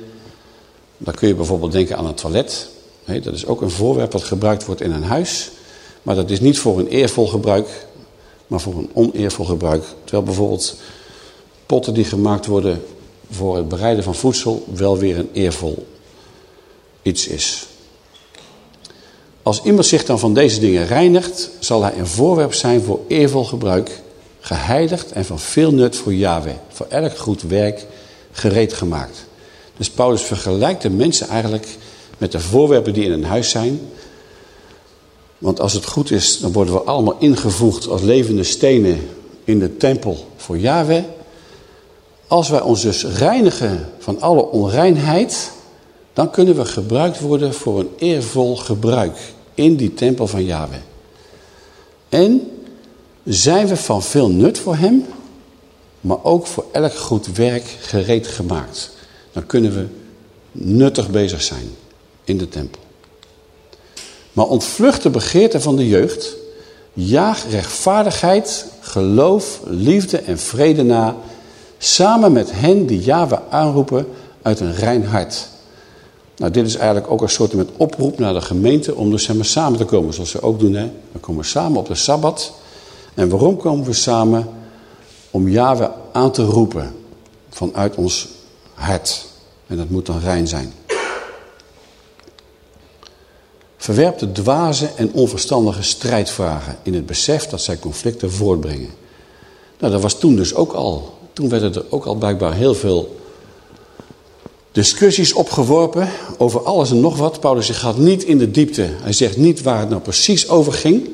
Dan kun je bijvoorbeeld denken aan een toilet. dat is ook een voorwerp dat gebruikt wordt in een huis. Maar dat is niet voor een eervol gebruik, maar voor een oneervol gebruik. Terwijl bijvoorbeeld potten die gemaakt worden voor het bereiden van voedsel wel weer een eervol iets is. Als iemand zich dan van deze dingen reinigt, zal hij een voorwerp zijn voor eervol gebruik, geheiligd en van veel nut voor Yahweh, voor elk goed werk gereed gemaakt. Dus Paulus vergelijkt de mensen eigenlijk met de voorwerpen die in een huis zijn. Want als het goed is, dan worden we allemaal ingevoegd als levende stenen in de tempel voor Yahweh. Als wij ons dus reinigen van alle onreinheid, dan kunnen we gebruikt worden voor een eervol gebruik in die tempel van Yahweh. En zijn we van veel nut voor hem, maar ook voor elk goed werk gereed gemaakt. Dan kunnen we nuttig bezig zijn in de tempel. Maar ontvlucht de begeerte van de jeugd, jaag rechtvaardigheid, geloof, liefde en vrede na, samen met hen die Yahweh aanroepen uit een rein hart. Nou, dit is eigenlijk ook een soort met oproep naar de gemeente om dus samen te komen, zoals ze ook doen. Hè? We komen samen op de Sabbat. En waarom komen we samen? Om Yahweh aan te roepen vanuit ons hart. En dat moet dan rein zijn. Verwerp de dwaze en onverstandige strijdvragen in het besef dat zij conflicten voortbrengen. Nou, dat was toen dus ook al. Toen werden er ook al blijkbaar heel veel discussies opgeworpen over alles en nog wat. Paulus gaat niet in de diepte. Hij zegt niet waar het nou precies over ging.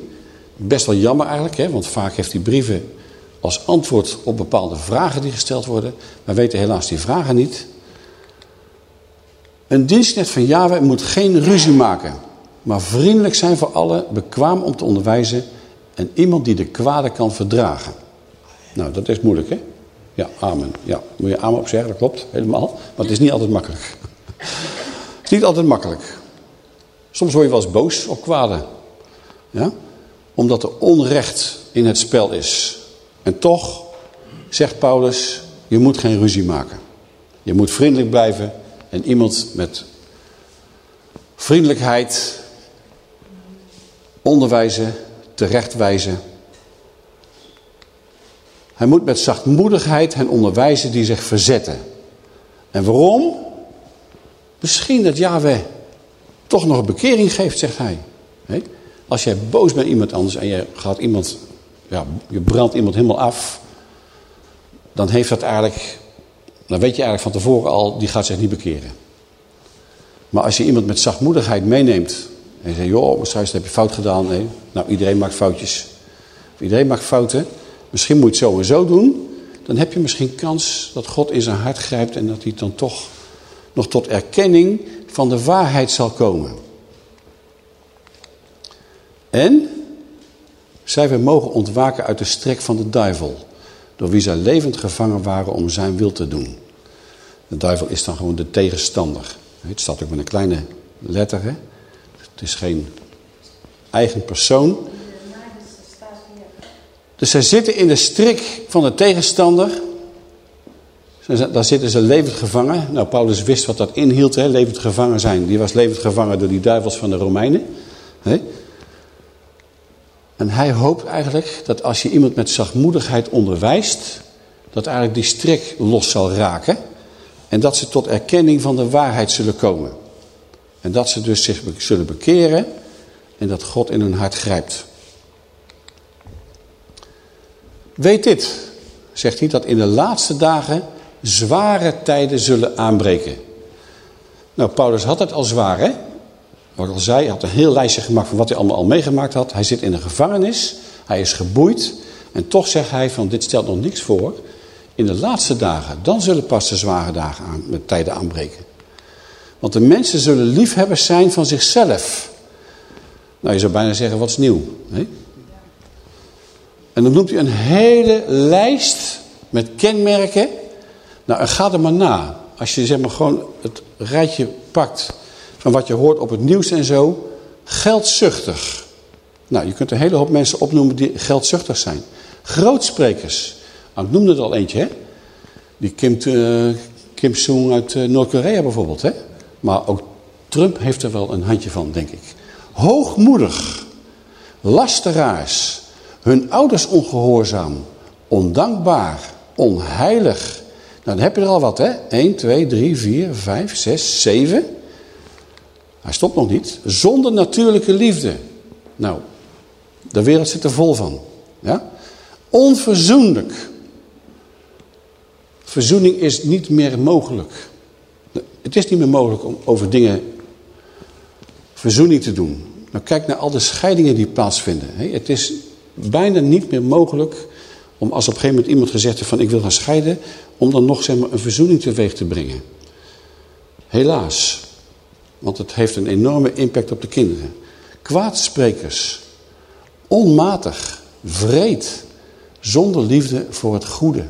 Best wel jammer eigenlijk, hè, want vaak heeft hij brieven als antwoord op bepaalde vragen die gesteld worden. Wij weten helaas die vragen niet. Een dienstnet van Yahweh moet geen ruzie maken, maar vriendelijk zijn voor allen, bekwaam om te onderwijzen en iemand die de kwade kan verdragen. Nou, dat is moeilijk, hè? Ja, amen. Ja, moet je amen op zeggen, dat klopt, helemaal. Maar het is niet altijd makkelijk. Het is niet altijd makkelijk. Soms word je wel eens boos op kwade. Ja? Omdat er onrecht in het spel is. En toch, zegt Paulus, je moet geen ruzie maken. Je moet vriendelijk blijven en iemand met vriendelijkheid onderwijzen, terechtwijzen hij moet met zachtmoedigheid hen onderwijzen die zich verzetten. En waarom? Misschien dat Yahweh toch nog een bekering geeft, zegt hij. Als jij boos bent iemand anders en je gaat iemand, ja, je brandt iemand helemaal af, dan heeft dat eigenlijk, dan weet je eigenlijk van tevoren al, die gaat zich niet bekeren. Maar als je iemand met zachtmoedigheid meeneemt en je zegt, joh, misschien heb je fout gedaan. Nee. Nou, iedereen maakt foutjes. Iedereen maakt fouten. Misschien moet je het zo en zo doen. Dan heb je misschien kans dat God in zijn hart grijpt en dat hij dan toch nog tot erkenning van de waarheid zal komen. En zij we mogen ontwaken uit de strek van de duivel, door wie zij levend gevangen waren om zijn wil te doen. De duivel is dan gewoon de tegenstander. Het staat ook met een kleine letter. Hè? Het is geen eigen persoon. Dus zij zitten in de strik van de tegenstander. Daar zitten ze levend gevangen. Nou, Paulus wist wat dat inhield, hè? levend gevangen zijn. Die was levend gevangen door die duivels van de Romeinen. Hè? En hij hoopt eigenlijk dat als je iemand met zachtmoedigheid onderwijst... dat eigenlijk die strik los zal raken... en dat ze tot erkenning van de waarheid zullen komen. En dat ze dus zich zullen bekeren... en dat God in hun hart grijpt. Weet dit, zegt hij, dat in de laatste dagen zware tijden zullen aanbreken. Nou, Paulus had het al zwaar, hè? Wat ik al zei, hij had een heel lijstje gemaakt van wat hij allemaal al meegemaakt had. Hij zit in een gevangenis, hij is geboeid. En toch zegt hij van, dit stelt nog niks voor. In de laatste dagen, dan zullen pas de zware dagen aan, met tijden aanbreken. Want de mensen zullen liefhebbers zijn van zichzelf. Nou, je zou bijna zeggen, wat is nieuw? Hè? En dan noemt hij een hele lijst met kenmerken. Nou, ga er maar na. Als je zeg maar gewoon het rijtje pakt van wat je hoort op het nieuws en zo. Geldzuchtig. Nou, je kunt een hele hoop mensen opnoemen die geldzuchtig zijn. Grootsprekers. Nou, ik noemde er al eentje, hè. Die Kim, uh, Kim Sung uit uh, Noord-Korea bijvoorbeeld, hè. Maar ook Trump heeft er wel een handje van, denk ik. Hoogmoedig. Lasteraars. Hun ouders ongehoorzaam. Ondankbaar. Onheilig. Nou, dan heb je er al wat, hè. 1, 2, 3, 4, 5, 6, 7... Hij stopt nog niet. Zonder natuurlijke liefde. Nou, de wereld zit er vol van. Ja? Onverzoenlijk. Verzoening is niet meer mogelijk. Het is niet meer mogelijk om over dingen verzoening te doen. Nou, kijk naar al de scheidingen die plaatsvinden. Het is bijna niet meer mogelijk om als op een gegeven moment iemand gezegd heeft van ik wil gaan scheiden, om dan nog zeg maar, een verzoening teweeg te brengen. Helaas. Want het heeft een enorme impact op de kinderen. Kwaadsprekers. Onmatig. Vreed. Zonder liefde voor het goede.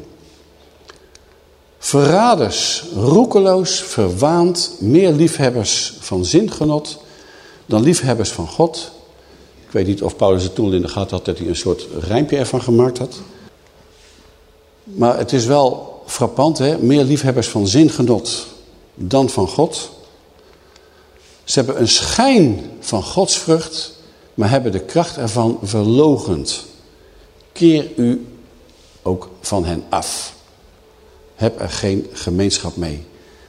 Verraders. Roekeloos. Verwaand. Meer liefhebbers van zingenot dan liefhebbers van God. Ik weet niet of Paulus het toen in de gaten had dat hij een soort rijmpje ervan gemaakt had. Maar het is wel frappant, hè? meer liefhebbers van zingenot dan van God. Ze hebben een schijn van godsvrucht, maar hebben de kracht ervan verlogend. Keer u ook van hen af. Heb er geen gemeenschap mee.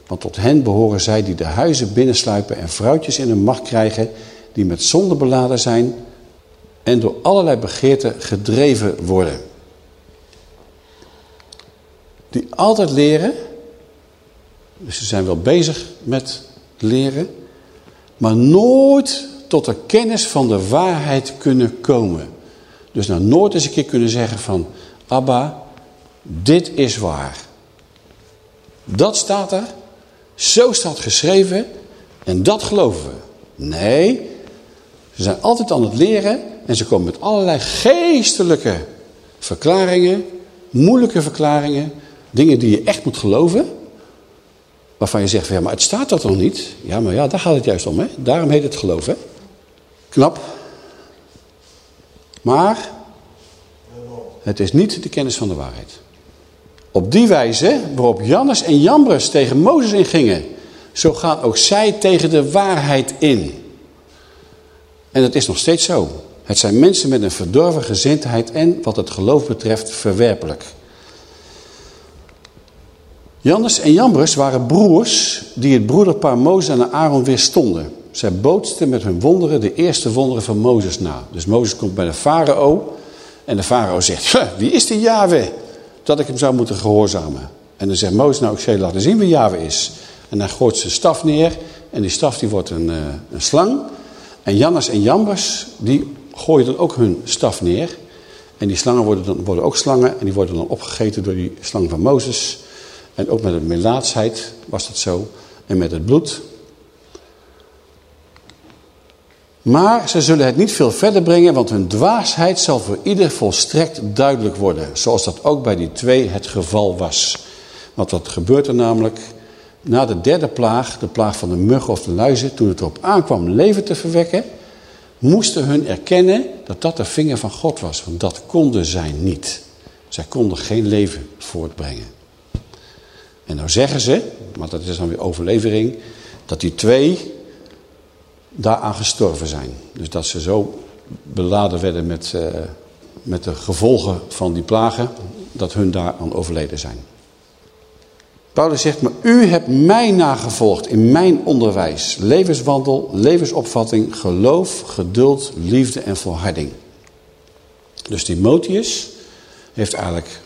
Want tot hen behoren zij die de huizen binnensluipen en vrouwtjes in hun macht krijgen... die met zonde beladen zijn en door allerlei begeerten gedreven worden. Die altijd leren, dus ze zijn wel bezig met leren maar nooit tot de kennis van de waarheid kunnen komen. Dus nou nooit eens een keer kunnen zeggen van, Abba, dit is waar. Dat staat er, zo staat geschreven en dat geloven we. Nee, ze zijn altijd aan het leren en ze komen met allerlei geestelijke verklaringen, moeilijke verklaringen, dingen die je echt moet geloven waarvan je zegt, ja, maar het staat dat nog niet. Ja, maar ja, daar gaat het juist om. Hè? Daarom heet het geloof. Hè? Knap. Maar het is niet de kennis van de waarheid. Op die wijze waarop Jannes en Jambres tegen Mozes ingingen, zo gaan ook zij tegen de waarheid in. En dat is nog steeds zo. Het zijn mensen met een verdorven gezindheid en, wat het geloof betreft, verwerpelijk. Jannes en Jambres waren broers die het broederpaar Mozes en Aaron weerstonden. Zij bootsten met hun wonderen de eerste wonderen van Mozes na. Dus Mozes komt bij de farao en de farao zegt, wie is die Yahweh? Dat ik hem zou moeten gehoorzamen. En dan zegt Mozes, nou ik zal je laten zien wie Yahweh is. En hij gooit zijn staf neer en die staf die wordt een, uh, een slang. En Jannes en Jambres die gooien dan ook hun staf neer. En die slangen worden, dan, worden ook slangen en die worden dan opgegeten door die slang van Mozes. En ook met de melaatsheid was dat zo. En met het bloed. Maar ze zullen het niet veel verder brengen, want hun dwaasheid zal voor ieder volstrekt duidelijk worden. Zoals dat ook bij die twee het geval was. Want wat gebeurt er namelijk? Na de derde plaag, de plaag van de muggen of de luizen, toen het erop aankwam leven te verwekken, moesten hun erkennen dat dat de vinger van God was. Want dat konden zij niet. Zij konden geen leven voortbrengen. En nou zeggen ze, maar dat is dan weer overlevering, dat die twee daaraan gestorven zijn. Dus dat ze zo beladen werden met, uh, met de gevolgen van die plagen, dat hun daaraan overleden zijn. Paulus zegt, maar u hebt mij nagevolgd in mijn onderwijs, levenswandel, levensopvatting, geloof, geduld, liefde en volharding. Dus Timotheus heeft eigenlijk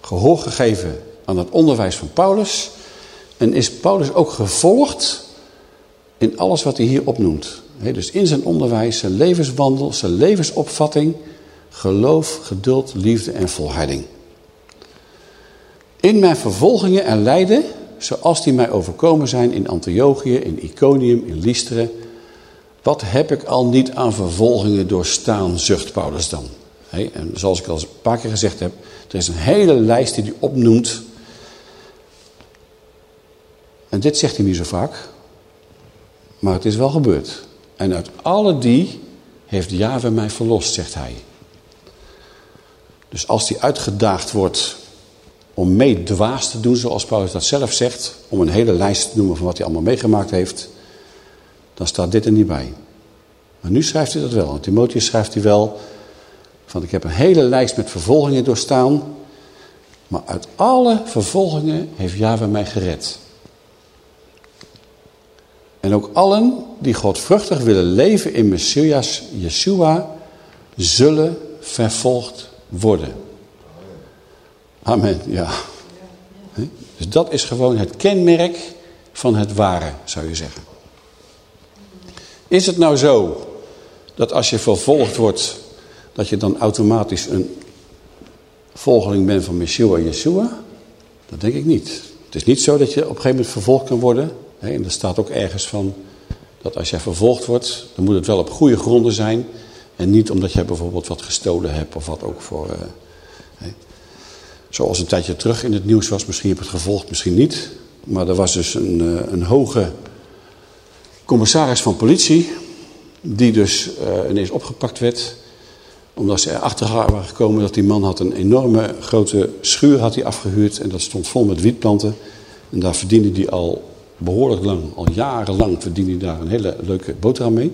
gehoor gegeven aan het onderwijs van Paulus. En is Paulus ook gevolgd in alles wat hij hier opnoemt. dus in zijn onderwijs, zijn levenswandel, zijn levensopvatting, geloof, geduld, liefde en volharding. In mijn vervolgingen en lijden, zoals die mij overkomen zijn in Antiochië, in Iconium, in Lystra. Wat heb ik al niet aan vervolgingen doorstaan, zucht Paulus dan. en zoals ik al een paar keer gezegd heb, er is een hele lijst die hij opnoemt. En dit zegt hij niet zo vaak, maar het is wel gebeurd. En uit alle die heeft Java mij verlost, zegt hij. Dus als hij uitgedaagd wordt om mee dwaas te doen, zoals Paulus dat zelf zegt, om een hele lijst te noemen van wat hij allemaal meegemaakt heeft, dan staat dit er niet bij. Maar nu schrijft hij dat wel. En Timotheus schrijft hij wel van ik heb een hele lijst met vervolgingen doorstaan, maar uit alle vervolgingen heeft Java mij gered. En ook allen die godvruchtig willen leven in Messias Yeshua, zullen vervolgd worden. Amen, ja. Dus dat is gewoon het kenmerk van het ware, zou je zeggen. Is het nou zo dat als je vervolgd wordt, dat je dan automatisch een volgeling bent van Messiah Yeshua? Dat denk ik niet. Het is niet zo dat je op een gegeven moment vervolgd kan worden. En er staat ook ergens van dat als jij vervolgd wordt, dan moet het wel op goede gronden zijn. En niet omdat jij bijvoorbeeld wat gestolen hebt of wat ook voor... Uh, Zoals een tijdje terug in het nieuws was, misschien heb het gevolgd, misschien niet. Maar er was dus een, uh, een hoge commissaris van politie, die dus uh, ineens opgepakt werd. Omdat ze erachter waren gekomen dat die man had een enorme grote schuur had hij afgehuurd. En dat stond vol met wietplanten. En daar verdiende hij al behoorlijk lang, al jarenlang verdiende hij daar een hele leuke boterham mee.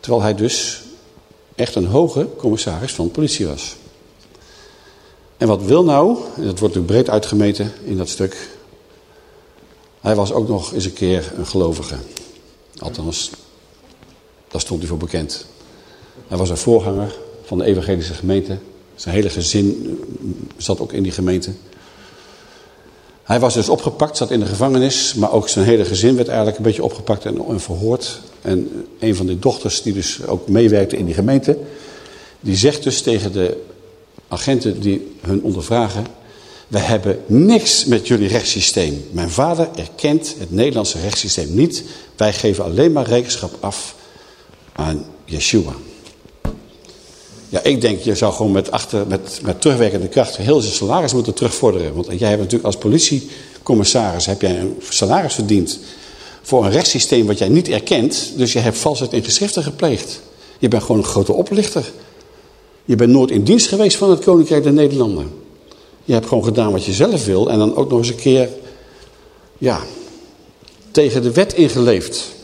Terwijl hij dus echt een hoge commissaris van politie was. En wat wil nou, en dat wordt natuurlijk breed uitgemeten in dat stuk. Hij was ook nog eens een keer een gelovige. Althans, daar stond hij voor bekend. Hij was een voorganger van de evangelische gemeente. Zijn hele gezin zat ook in die gemeente. Hij was dus opgepakt, zat in de gevangenis. Maar ook zijn hele gezin werd eigenlijk een beetje opgepakt en verhoord. En een van de dochters die dus ook meewerkte in die gemeente. Die zegt dus tegen de agenten die hun ondervragen. We hebben niks met jullie rechtssysteem. Mijn vader erkent het Nederlandse rechtssysteem niet. Wij geven alleen maar rekenschap af aan Yeshua. Ja, ik denk, je zou gewoon met, achter, met, met terugwerkende kracht heel zijn salaris moeten terugvorderen. Want jij hebt natuurlijk als politiecommissaris heb jij een salaris verdiend voor een rechtssysteem wat jij niet erkent. Dus je hebt valsheid in geschriften gepleegd. Je bent gewoon een grote oplichter. Je bent nooit in dienst geweest van het Koninkrijk der Nederlanden. Je hebt gewoon gedaan wat je zelf wil en dan ook nog eens een keer, ja, tegen de wet ingeleefd.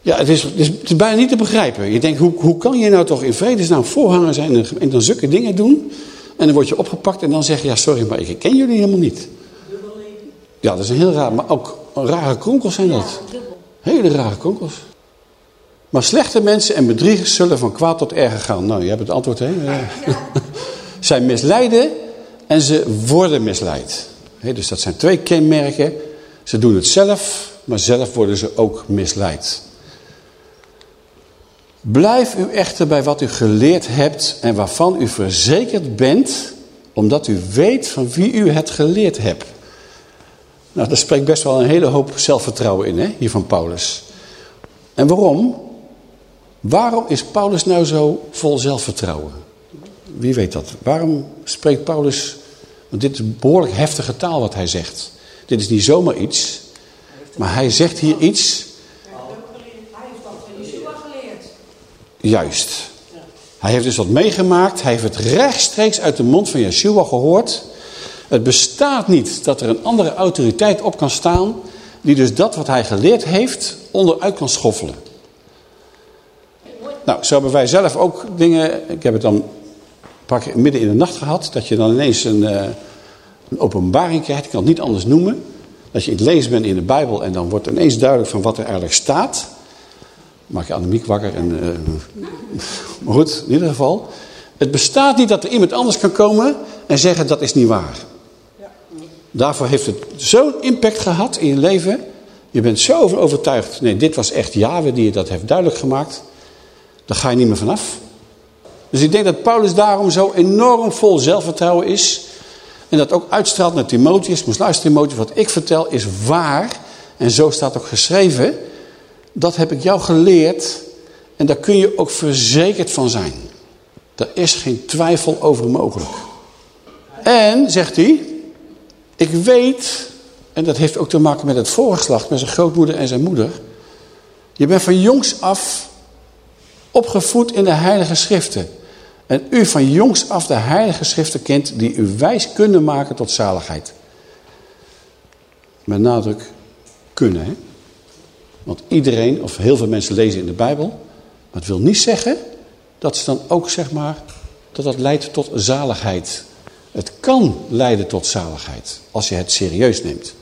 Ja, het is, het is, het is bijna niet te begrijpen. Je denkt, hoe, hoe kan je nou toch in vredesnaam voorhanger zijn en, en dan zulke dingen doen? En dan word je opgepakt en dan zeg je, ja sorry, maar ik ken jullie helemaal niet. Ja, dat is een heel raar, maar ook rare kronkels zijn dat. Hele rare kronkels. Maar slechte mensen en bedriegers zullen van kwaad tot erger gaan. Nou, je hebt het antwoord, hè? Ja. [LAUGHS] Zij misleiden en ze worden misleid. dus dat zijn twee kenmerken. Ze doen het zelf, maar zelf worden ze ook misleid. Blijf u echter bij wat u geleerd hebt en waarvan u verzekerd bent, omdat u weet van wie u het geleerd hebt. Nou, daar spreekt best wel een hele hoop zelfvertrouwen in, hè, hier van Paulus. En waarom? Waarom is Paulus nou zo vol zelfvertrouwen? Wie weet dat? Waarom spreekt Paulus... Want dit is behoorlijk heftige taal wat hij zegt. Dit is niet zomaar iets. Maar hij zegt hier iets... Hij heeft dat van Yeshua geleerd. Juist. Hij heeft dus wat meegemaakt. Hij heeft het rechtstreeks uit de mond van Yeshua gehoord. Het bestaat niet dat er een andere autoriteit op kan staan... die dus dat wat hij geleerd heeft onderuit kan schoffelen. Nou, zo hebben wij zelf ook dingen... Ik heb het dan keer midden in de nacht gehad... dat je dan ineens een, uh, een openbaring krijgt. Ik kan het niet anders noemen. Dat je in het lezen bent in de Bijbel... en dan wordt ineens duidelijk van wat er eigenlijk staat. Maak je Annemiek wakker. En, maar [LAUGHS] goed, in ieder geval... Het bestaat niet dat er iemand anders kan komen en zeggen dat is niet waar. Daarvoor heeft het zo'n impact gehad in je leven. Je bent zo over overtuigd. Nee, dit was echt Yahweh die je dat heeft duidelijk gemaakt. Daar ga je niet meer vanaf. Dus ik denk dat Paulus daarom zo enorm vol zelfvertrouwen is. En dat ook uitstraalt naar Timotheus. Moest luisteren Timotheus, wat ik vertel is waar. En zo staat ook geschreven. Dat heb ik jou geleerd. En daar kun je ook verzekerd van zijn. Daar is geen twijfel over mogelijk. En, zegt hij, ik weet, en dat heeft ook te maken met het voorgeslacht, met zijn grootmoeder en zijn moeder. Je bent van jongs af opgevoed in de heilige schriften. En u van jongs af de heilige schriften kent die u wijs kunnen maken tot zaligheid. Met nadruk kunnen, hè? Want iedereen, of heel veel mensen lezen in de Bijbel. Maar wil niet zeggen dat ze dan ook, zeg maar, dat dat leidt tot zaligheid. Het kan leiden tot zaligheid, als je het serieus neemt.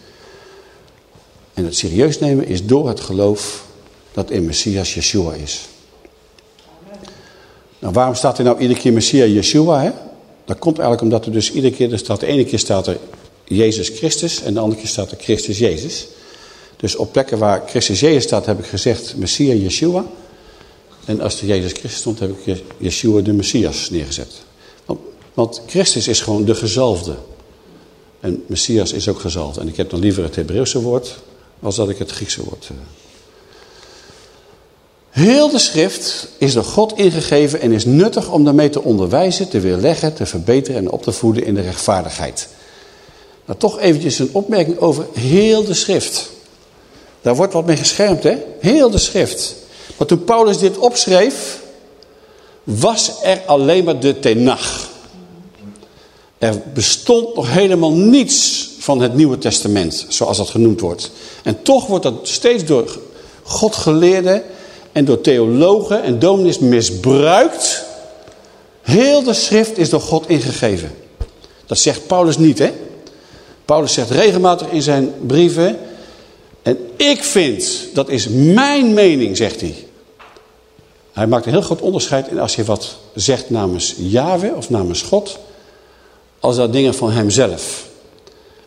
En het serieus nemen is door het geloof dat in Messias Yeshua is. Nou, waarom staat er nou iedere keer Messias Yeshua? Hè? Dat komt eigenlijk omdat er dus iedere keer, er staat, de ene keer staat er Jezus Christus en de andere keer staat er Christus Jezus. Dus op plekken waar Christus Jezus staat heb ik gezegd Messias Yeshua. En als er Jezus Christus stond heb ik Yeshua de Messias neergezet. Want, Christus is gewoon de gezalfde. En Messias is ook gezalfd. En ik heb dan liever het Hebreeuwse woord als dat ik het Griekse woord... Heel de schrift is door God ingegeven en is nuttig om daarmee te onderwijzen, te weerleggen, te verbeteren en op te voeden in de rechtvaardigheid. Nou, toch eventjes een opmerking over heel de schrift. Daar wordt wat mee geschermd, hè? Heel de schrift. Maar toen Paulus dit opschreef, was er alleen maar de tenach. Er bestond nog helemaal niets van het Nieuwe Testament, zoals dat genoemd wordt. En toch wordt dat steeds door Godgeleerden en door theologen en dominees misbruikt. Heel de schrift is door God ingegeven. Dat zegt Paulus niet, hè? Paulus zegt regelmatig in zijn brieven... En ik vind, dat is mijn mening, zegt hij. Hij maakt een heel groot onderscheid in als je wat zegt namens Yahweh of namens God... als dat dingen van hemzelf.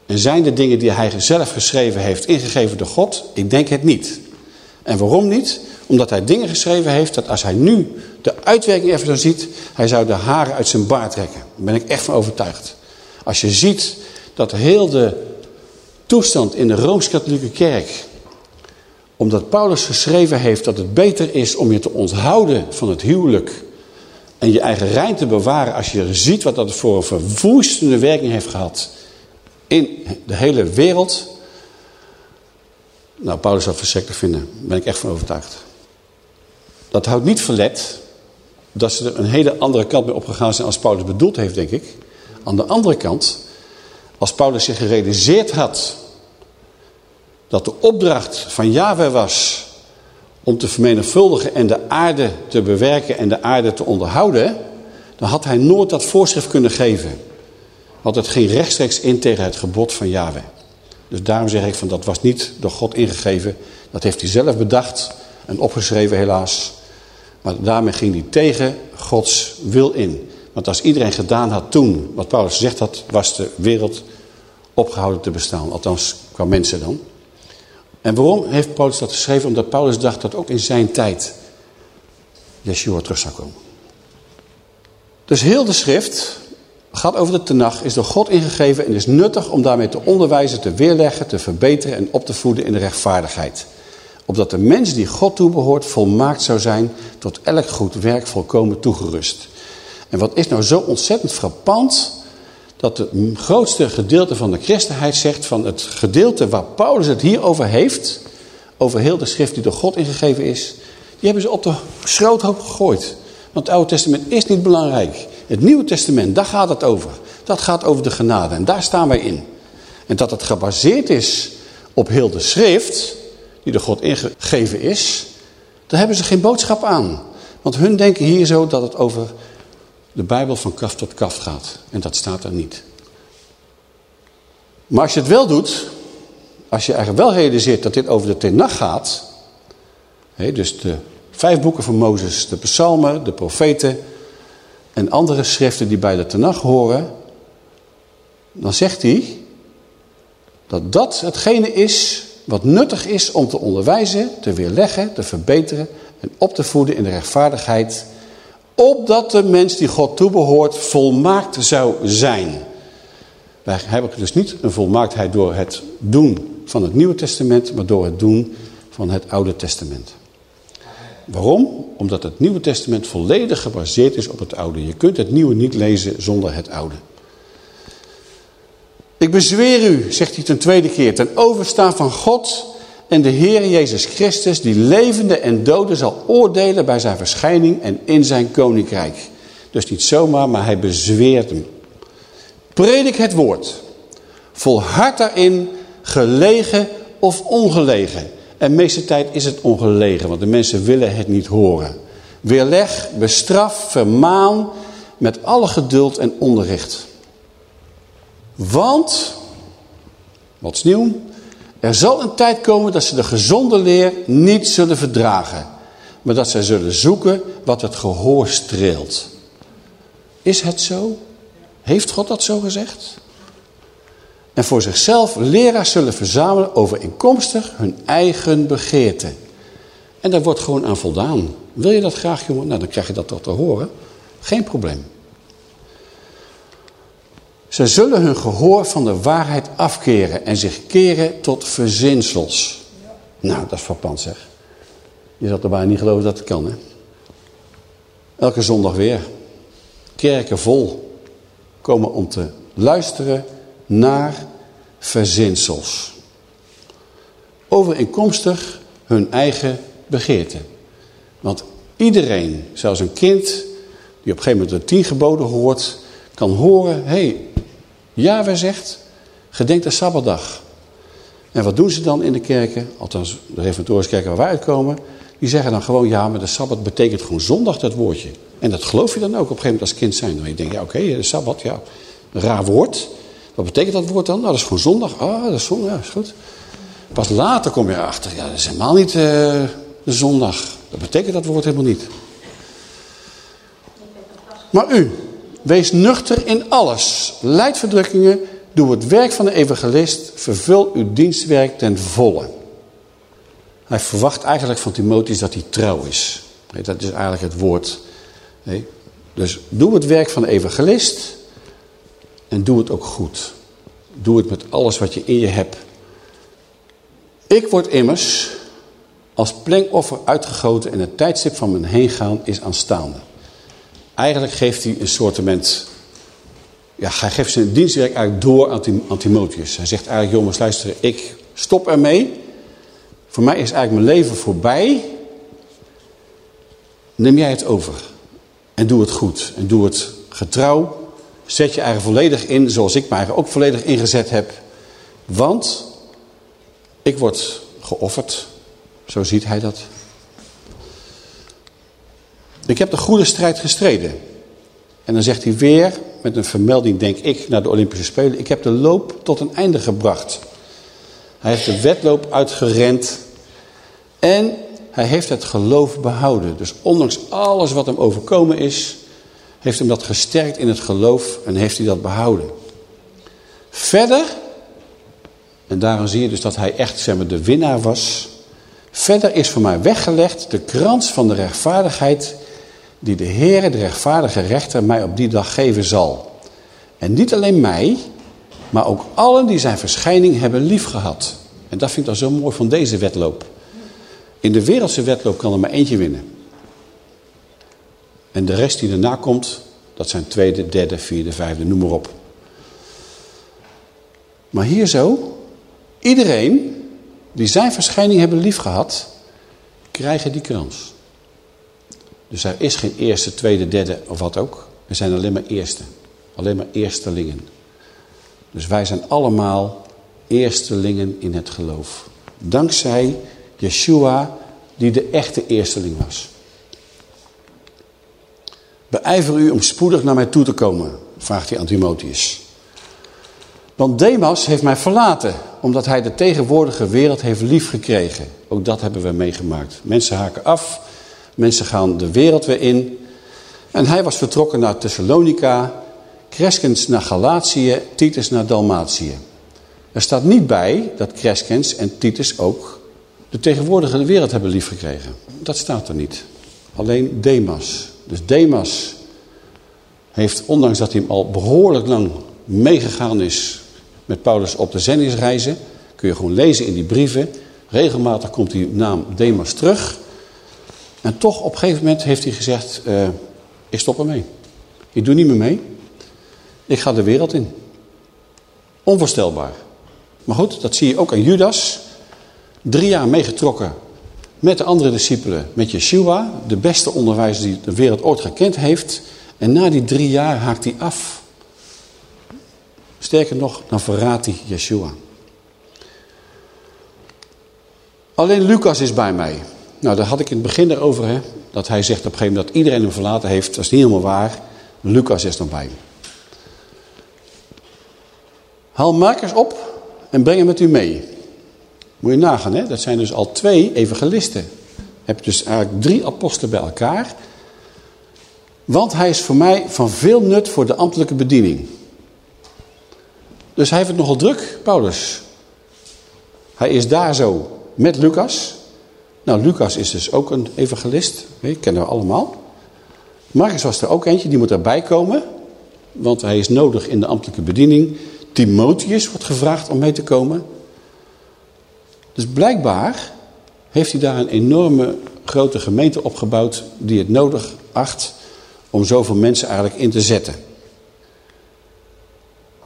En zijn de dingen die hij zelf geschreven heeft ingegeven door God? Ik denk het niet. En waarom niet? Omdat hij dingen geschreven heeft dat als hij nu de uitwerking zo ziet... hij zou de haren uit zijn baard trekken. Daar ben ik echt van overtuigd. Als je ziet dat heel de toestand in de Rooms-Katholieke Kerk... omdat Paulus geschreven heeft dat het beter is om je te onthouden van het huwelijk... en je eigen rein te bewaren als je ziet wat dat voor een verwoestende werking heeft gehad... in de hele wereld... Nou, Paulus zou het verschrikkelijk vinden. Daar ben ik echt van overtuigd. Dat houdt niet verlet dat ze er een hele andere kant mee opgegaan zijn als Paulus bedoeld heeft, denk ik. Aan de andere kant, als Paulus zich gerealiseerd had dat de opdracht van Yahweh was om te vermenigvuldigen en de aarde te bewerken en de aarde te onderhouden, dan had hij nooit dat voorschrift kunnen geven. Want het ging rechtstreeks in tegen het gebod van Yahweh. Dus daarom zeg ik van dat was niet door God ingegeven. Dat heeft hij zelf bedacht en opgeschreven helaas. Maar daarmee ging hij tegen Gods wil in. Want als iedereen gedaan had toen wat Paulus gezegd had, was de wereld opgehouden te bestaan. Althans, qua mensen dan. En waarom heeft Paulus dat geschreven? Omdat Paulus dacht dat ook in zijn tijd Yeshua terug zou komen. Dus heel de schrift gaat over de Tenach, is door God ingegeven en is nuttig om daarmee te onderwijzen, te weerleggen, te verbeteren en op te voeden in de rechtvaardigheid. Opdat de mens die God toebehoort volmaakt zou zijn, tot elk goed werk volkomen toegerust. En wat is nou zo ontzettend frappant, dat het grootste gedeelte van de christenheid zegt van het gedeelte waar Paulus het hier over heeft, over heel de schrift die door God ingegeven is, die hebben ze op de schroothoop gegooid. Want het Oude Testament is niet belangrijk. Het Nieuwe Testament, daar gaat het over. Dat gaat over de genade en daar staan wij in. En dat het gebaseerd is op heel de schrift, die door God ingegeven is, daar hebben ze geen boodschap aan. Want hun denken hier zo dat het over de Bijbel van kaf tot kaf gaat. En dat staat er niet. Maar als je het wel doet, als je eigenlijk wel realiseert dat dit over de Tenach gaat, dus de vijf boeken van Mozes, de psalmen, de profeten en andere schriften die bij de Tenach horen, dan zegt hij dat dat hetgene is wat nuttig is om te onderwijzen, te weerleggen, te verbeteren en op te voeden in de rechtvaardigheid, opdat de mens die God toebehoort volmaakt zou zijn. Wij hebben dus niet een volmaaktheid door het doen van het Nieuwe Testament, maar door het doen van het Oude Testament. Waarom? Omdat het Nieuwe Testament volledig gebaseerd is op het Oude. Je kunt het Nieuwe niet lezen zonder het Oude. Ik bezweer u, zegt hij ten tweede keer, ten overstaan van God en de Heer Jezus Christus, die levende en doden zal oordelen bij zijn verschijning en in zijn koninkrijk. Dus niet zomaar, maar hij bezweert hem. Predik het woord. Volhard daarin, gelegen of ongelegen. En meeste tijd is het ongelegen, want de mensen willen het niet horen. Weerleg, bestraf, vermaan met alle geduld en onderricht. Want, wat is nieuw, er zal een tijd komen dat ze de gezonde leer niet zullen verdragen. Maar dat zij zullen zoeken wat het gehoor streelt. Is het zo? Heeft God dat zo gezegd? En voor zichzelf leraars zullen verzamelen overeenkomstig hun eigen begeerte. En daar wordt gewoon aan voldaan. Wil je dat graag, jongen? Nou, dan krijg je dat toch te horen. Geen probleem. Ze zullen hun gehoor van de waarheid afkeren en zich keren tot verzinsels. Nou, dat is verpand zeg. Je zat erbij niet geloven dat het kan, hè? Elke zondag weer. Kerken vol komen om te luisteren naar verzinsels. Overeenkomstig hun eigen begeerte. Want iedereen, zelfs een kind die op een gegeven moment de tien geboden hoort, kan horen, hey, Yahweh zegt, gedenk de Sabbatdag. En wat doen ze dan in de kerken, althans de reformatorische kerken waar wij uitkomen, die zeggen dan gewoon, ja, maar de Sabbat betekent gewoon zondag, dat woordje. En dat geloof je dan ook op een gegeven moment als kind zijn. Dan denk je, ja, oké, de Sabbat, ja, een raar woord. Wat betekent dat woord dan? Nou, dat is gewoon zondag. Ah, dat is zondag, ja, is goed. Pas later kom je erachter, ja, dat is helemaal niet uh, de zondag. Dat betekent dat woord helemaal niet. Maar u, wees nuchter in alles. Leid verdrukkingen, doe het werk van de evangelist, vervul uw dienstwerk ten volle. Hij verwacht eigenlijk van Timotheus dat hij trouw is. Dat is eigenlijk het woord. Dus doe het werk van de evangelist en doe het ook goed. Doe het met alles wat je in je hebt. Ik word immers als plengoffer uitgegoten en het tijdstip van mijn heengaan is aanstaande. Eigenlijk geeft hij een soortement... Ja, hij geeft zijn dienstwerk eigenlijk door aan Timotheus. Hij zegt eigenlijk, jongens, luister, ik stop ermee. Voor mij is eigenlijk mijn leven voorbij. Neem jij het over. En doe het goed. En doe het getrouw. Zet je eigen volledig in, zoals ik mij ook volledig ingezet heb. Want ik word geofferd. Zo ziet hij dat. Ik heb de goede strijd gestreden. En dan zegt hij weer, met een vermelding denk ik, naar de Olympische Spelen. Ik heb de loop tot een einde gebracht. Hij heeft de wedloop uitgerend. En hij heeft het geloof behouden. Dus ondanks alles wat hem overkomen is, heeft hem dat gesterkt in het geloof en heeft hij dat behouden. Verder, en daarom zie je dus dat hij echt zeg maar, de winnaar was. Verder is voor mij weggelegd de krans van de rechtvaardigheid die de Heere, de rechtvaardige rechter, mij op die dag geven zal. En niet alleen mij, maar ook allen die zijn verschijning hebben liefgehad. En dat vind ik dan zo mooi van deze wedloop. In de wereldse wedloop kan er maar eentje winnen. En de rest die erna komt, dat zijn tweede, derde, vierde, vijfde, noem maar op. Maar hier zo, iedereen die zijn verschijning hebben liefgehad, krijgen die krans. Dus er is geen eerste, tweede, derde of wat ook. Er zijn alleen maar eerste. Alleen maar eerstelingen. Dus wij zijn allemaal eerstelingen in het geloof. Dankzij Yeshua, die de echte eersteling was. Beijver u om spoedig naar mij toe te komen, vraagt hij aan Timotheus. Want Demas heeft mij verlaten, omdat hij de tegenwoordige wereld heeft liefgekregen. Ook dat hebben we meegemaakt. Mensen haken af, mensen gaan de wereld weer in. En hij was vertrokken naar Thessalonica, Crescens naar Galatië, Titus naar Dalmatië. Er staat niet bij dat Crescens en Titus ook de tegenwoordige wereld hebben liefgekregen. Dat staat er niet. Alleen Demas. Dus Demas heeft, ondanks dat hij hem al behoorlijk lang meegegaan is met Paulus op de zendingsreizen, kun je gewoon lezen in die brieven, regelmatig komt die naam Demas terug. En toch op een gegeven moment heeft hij gezegd, uh, ik stop ermee. Ik doe niet meer mee. Ik ga de wereld in. Onvoorstelbaar. Maar goed, dat zie je ook aan Judas. Drie jaar meegetrokken met de andere discipelen, met Yeshua, de beste onderwijzer die de wereld ooit gekend heeft. En na die drie jaar haakt hij af. Sterker nog, dan verraadt hij Yeshua. Alleen Lucas is bij mij. Nou, daar had ik in het begin erover, hè, dat hij zegt op een gegeven moment dat iedereen hem verlaten heeft. Dat is niet helemaal waar. Lucas is dan bij hem. Haal Marcus op en breng hem met u mee. Moet je nagaan, hè? dat zijn dus al twee evangelisten. Je hebt dus eigenlijk drie apostelen bij elkaar. Want hij is voor mij van veel nut voor de ambtelijke bediening. Dus hij heeft het nogal druk, Paulus. Hij is daar zo met Lucas. Nou, Lucas is dus ook een evangelist. Weet, kennen we allemaal. Marcus was er ook eentje, die moet erbij komen. Want hij is nodig in de ambtelijke bediening. Timotheus wordt gevraagd om mee te komen. Dus blijkbaar heeft hij daar een enorme grote gemeente opgebouwd... die het nodig acht om zoveel mensen eigenlijk in te zetten.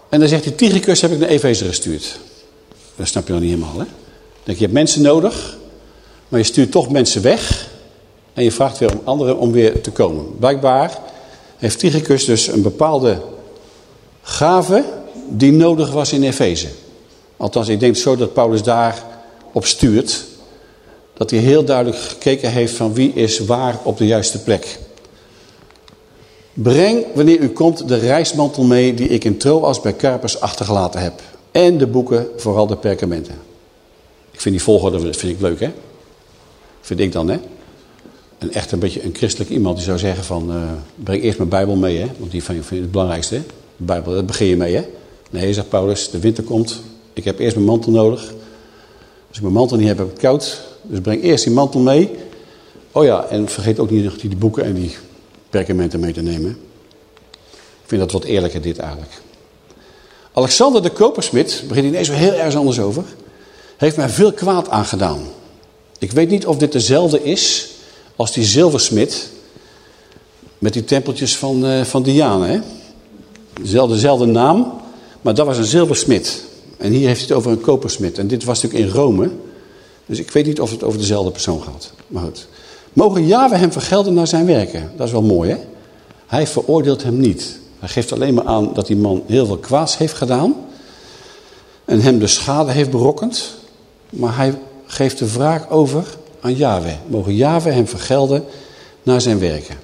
En dan zegt hij, Tychicus heb ik naar Efeze gestuurd. Dat snap je nog niet helemaal, hè? Denk, je hebt mensen nodig, maar je stuurt toch mensen weg... en je vraagt weer om anderen om weer te komen. Blijkbaar heeft Tychicus dus een bepaalde gave die nodig was in Efeze. Althans, ik denk zo dat Paulus daar op stuurt... dat hij heel duidelijk gekeken heeft van wie is waar op de juiste plek... Breng, wanneer u komt, de reismantel mee die ik in Troas bij Karpers achtergelaten heb. En de boeken, vooral de perkamenten. Ik vind die volgorde vind ik leuk, hè? Vind ik dan, hè? En echt een beetje een christelijk iemand die zou zeggen van... Uh, breng eerst mijn Bijbel mee, hè? Want die vind je het belangrijkste, hè? Bijbel, daar begin je mee, hè? Nee, zegt Paulus, de winter komt. Ik heb eerst mijn mantel nodig. Als ik mijn mantel niet heb, heb ik koud. Dus breng eerst die mantel mee. Oh ja, en vergeet ook niet die, die boeken en die perkamenten mee te nemen. Ik vind dat wat eerlijker dit eigenlijk. Alexander de Kopersmid, begint ineens heel erg anders over, heeft mij veel kwaad aangedaan. Ik weet niet of dit dezelfde is als die zilversmid met die tempeltjes van, uh, van Diana. Hè? Dezelfde, dezelfde naam, maar dat was een zilversmid. En hier heeft hij het over een kopersmid. En dit was natuurlijk in Rome. Dus ik weet niet of het over dezelfde persoon gaat. Maar goed. Mogen Yahweh hem vergelden naar zijn werken. Dat is wel mooi, hè? Hij veroordeelt hem niet. Hij geeft alleen maar aan dat die man heel veel kwaads heeft gedaan. En hem de schade heeft berokkend. Maar hij geeft de wraak over aan Yahweh. Mogen Yahweh hem vergelden naar zijn werken.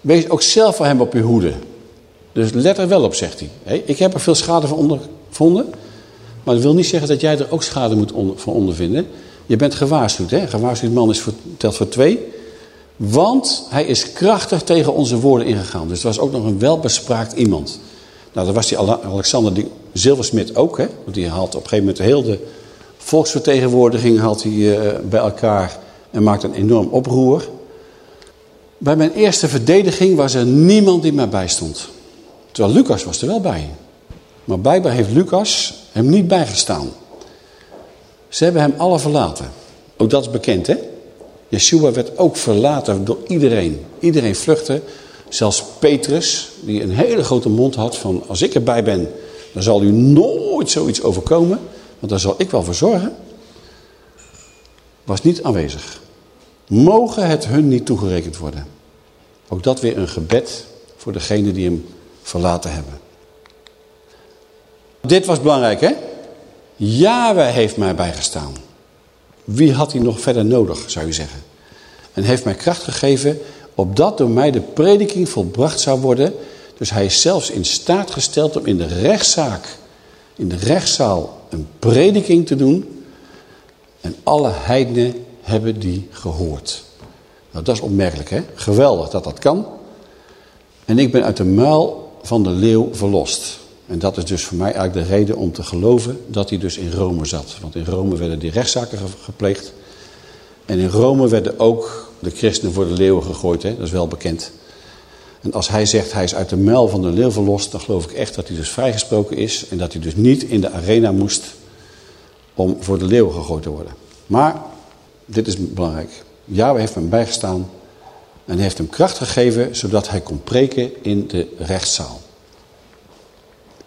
Wees ook zelf voor hem op uw hoede. Dus let er wel op, zegt hij. Ik heb er veel schade van ondervonden. Maar dat wil niet zeggen dat jij er ook schade moet van ondervinden. Je bent gewaarschuwd, hè? Gewaarschuwd man is voor, telt voor twee. Want hij is krachtig tegen onze woorden ingegaan. Dus het was ook nog een welbespraakt iemand. Nou, dat was die Alexander die Zilversmid ook, hè? Want die haalt op een gegeven moment de hele volksvertegenwoordiging haalt hij, uh, bij elkaar en maakt een enorm oproer. Bij mijn eerste verdediging was er niemand die mij bijstond. Terwijl Lucas was er wel bij. Maar blijkbaar heeft Lucas hem niet bijgestaan. Ze hebben hem alle verlaten. Ook dat is bekend, hè? Yeshua werd ook verlaten door iedereen. Iedereen vluchtte. Zelfs Petrus, die een hele grote mond had van... als ik erbij ben, dan zal u nooit zoiets overkomen. Want daar zal ik wel voor zorgen. Was niet aanwezig. Mogen het hun niet toegerekend worden. Ook dat weer een gebed voor degene die hem verlaten hebben. Dit was belangrijk, hè? Yahweh heeft mij bijgestaan. Wie had hij nog verder nodig, zou je zeggen? En heeft mij kracht gegeven, opdat door mij de prediking volbracht zou worden. Dus hij is zelfs in staat gesteld om in de rechtszaak, in de rechtszaal, een prediking te doen. En alle heidenen hebben die gehoord. Nou, dat is opmerkelijk, hè? Geweldig dat dat kan. En ik ben uit de muil van de leeuw verlost. En dat is dus voor mij eigenlijk de reden om te geloven dat hij dus in Rome zat. Want in Rome werden die rechtszaken gepleegd. En in Rome werden ook de christenen voor de leeuwen gegooid. Hè? Dat is wel bekend. En als hij zegt hij is uit de muil van de leeuw verlost... dan geloof ik echt dat hij dus vrijgesproken is... en dat hij dus niet in de arena moest om voor de leeuwen gegooid te worden. Maar, dit is belangrijk. Yahweh heeft hem bijgestaan en heeft hem kracht gegeven... zodat hij kon preken in de rechtszaal.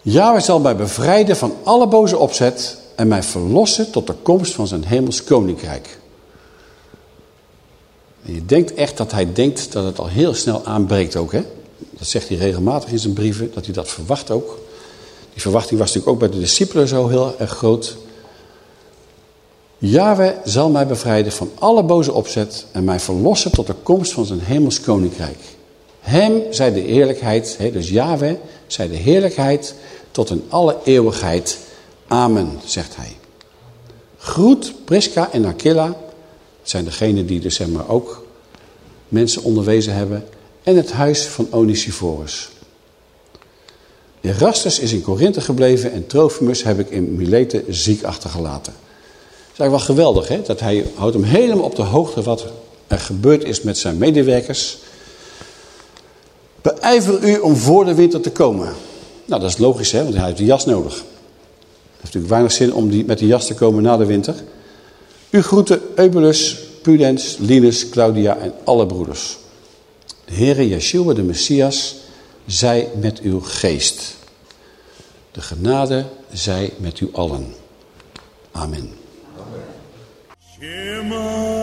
Yahweh zal mij bevrijden van alle boze opzet en mij verlossen tot de komst van zijn hemels koninkrijk. Je denkt echt dat hij denkt dat het al heel snel aanbreekt ook. Hè? Dat zegt hij regelmatig in zijn brieven, dat hij dat verwacht ook. Die verwachting was natuurlijk ook bij de discipelen zo heel erg groot. Yahweh zal mij bevrijden van alle boze opzet en mij verlossen tot de komst van zijn hemels koninkrijk. Hem zij de heerlijkheid, dus Yahweh, zij de heerlijkheid tot in alle eeuwigheid. Amen, zegt hij. Groet Prisca en Aquila, dat zijn degenen die dus zeg maar ook mensen onderwezen hebben, en het huis van Onesiphorus. Erastus is in Korinthe gebleven en Trofimus heb ik in Milete ziek achtergelaten. Het is eigenlijk wel geweldig, hè? dat hij houdt hem helemaal op de hoogte wat er gebeurd is met zijn medewerkers. Beijver u om voor de winter te komen. Nou, dat is logisch, hè, want hij heeft de jas nodig. Het heeft natuurlijk weinig zin om die, met die jas te komen na de winter. U groeten Eubulus, Pudens, Linus, Claudia en alle broeders. De Heere Yeshua, de Messias, zij met uw geest. De genade zij met u allen. Amen. Shema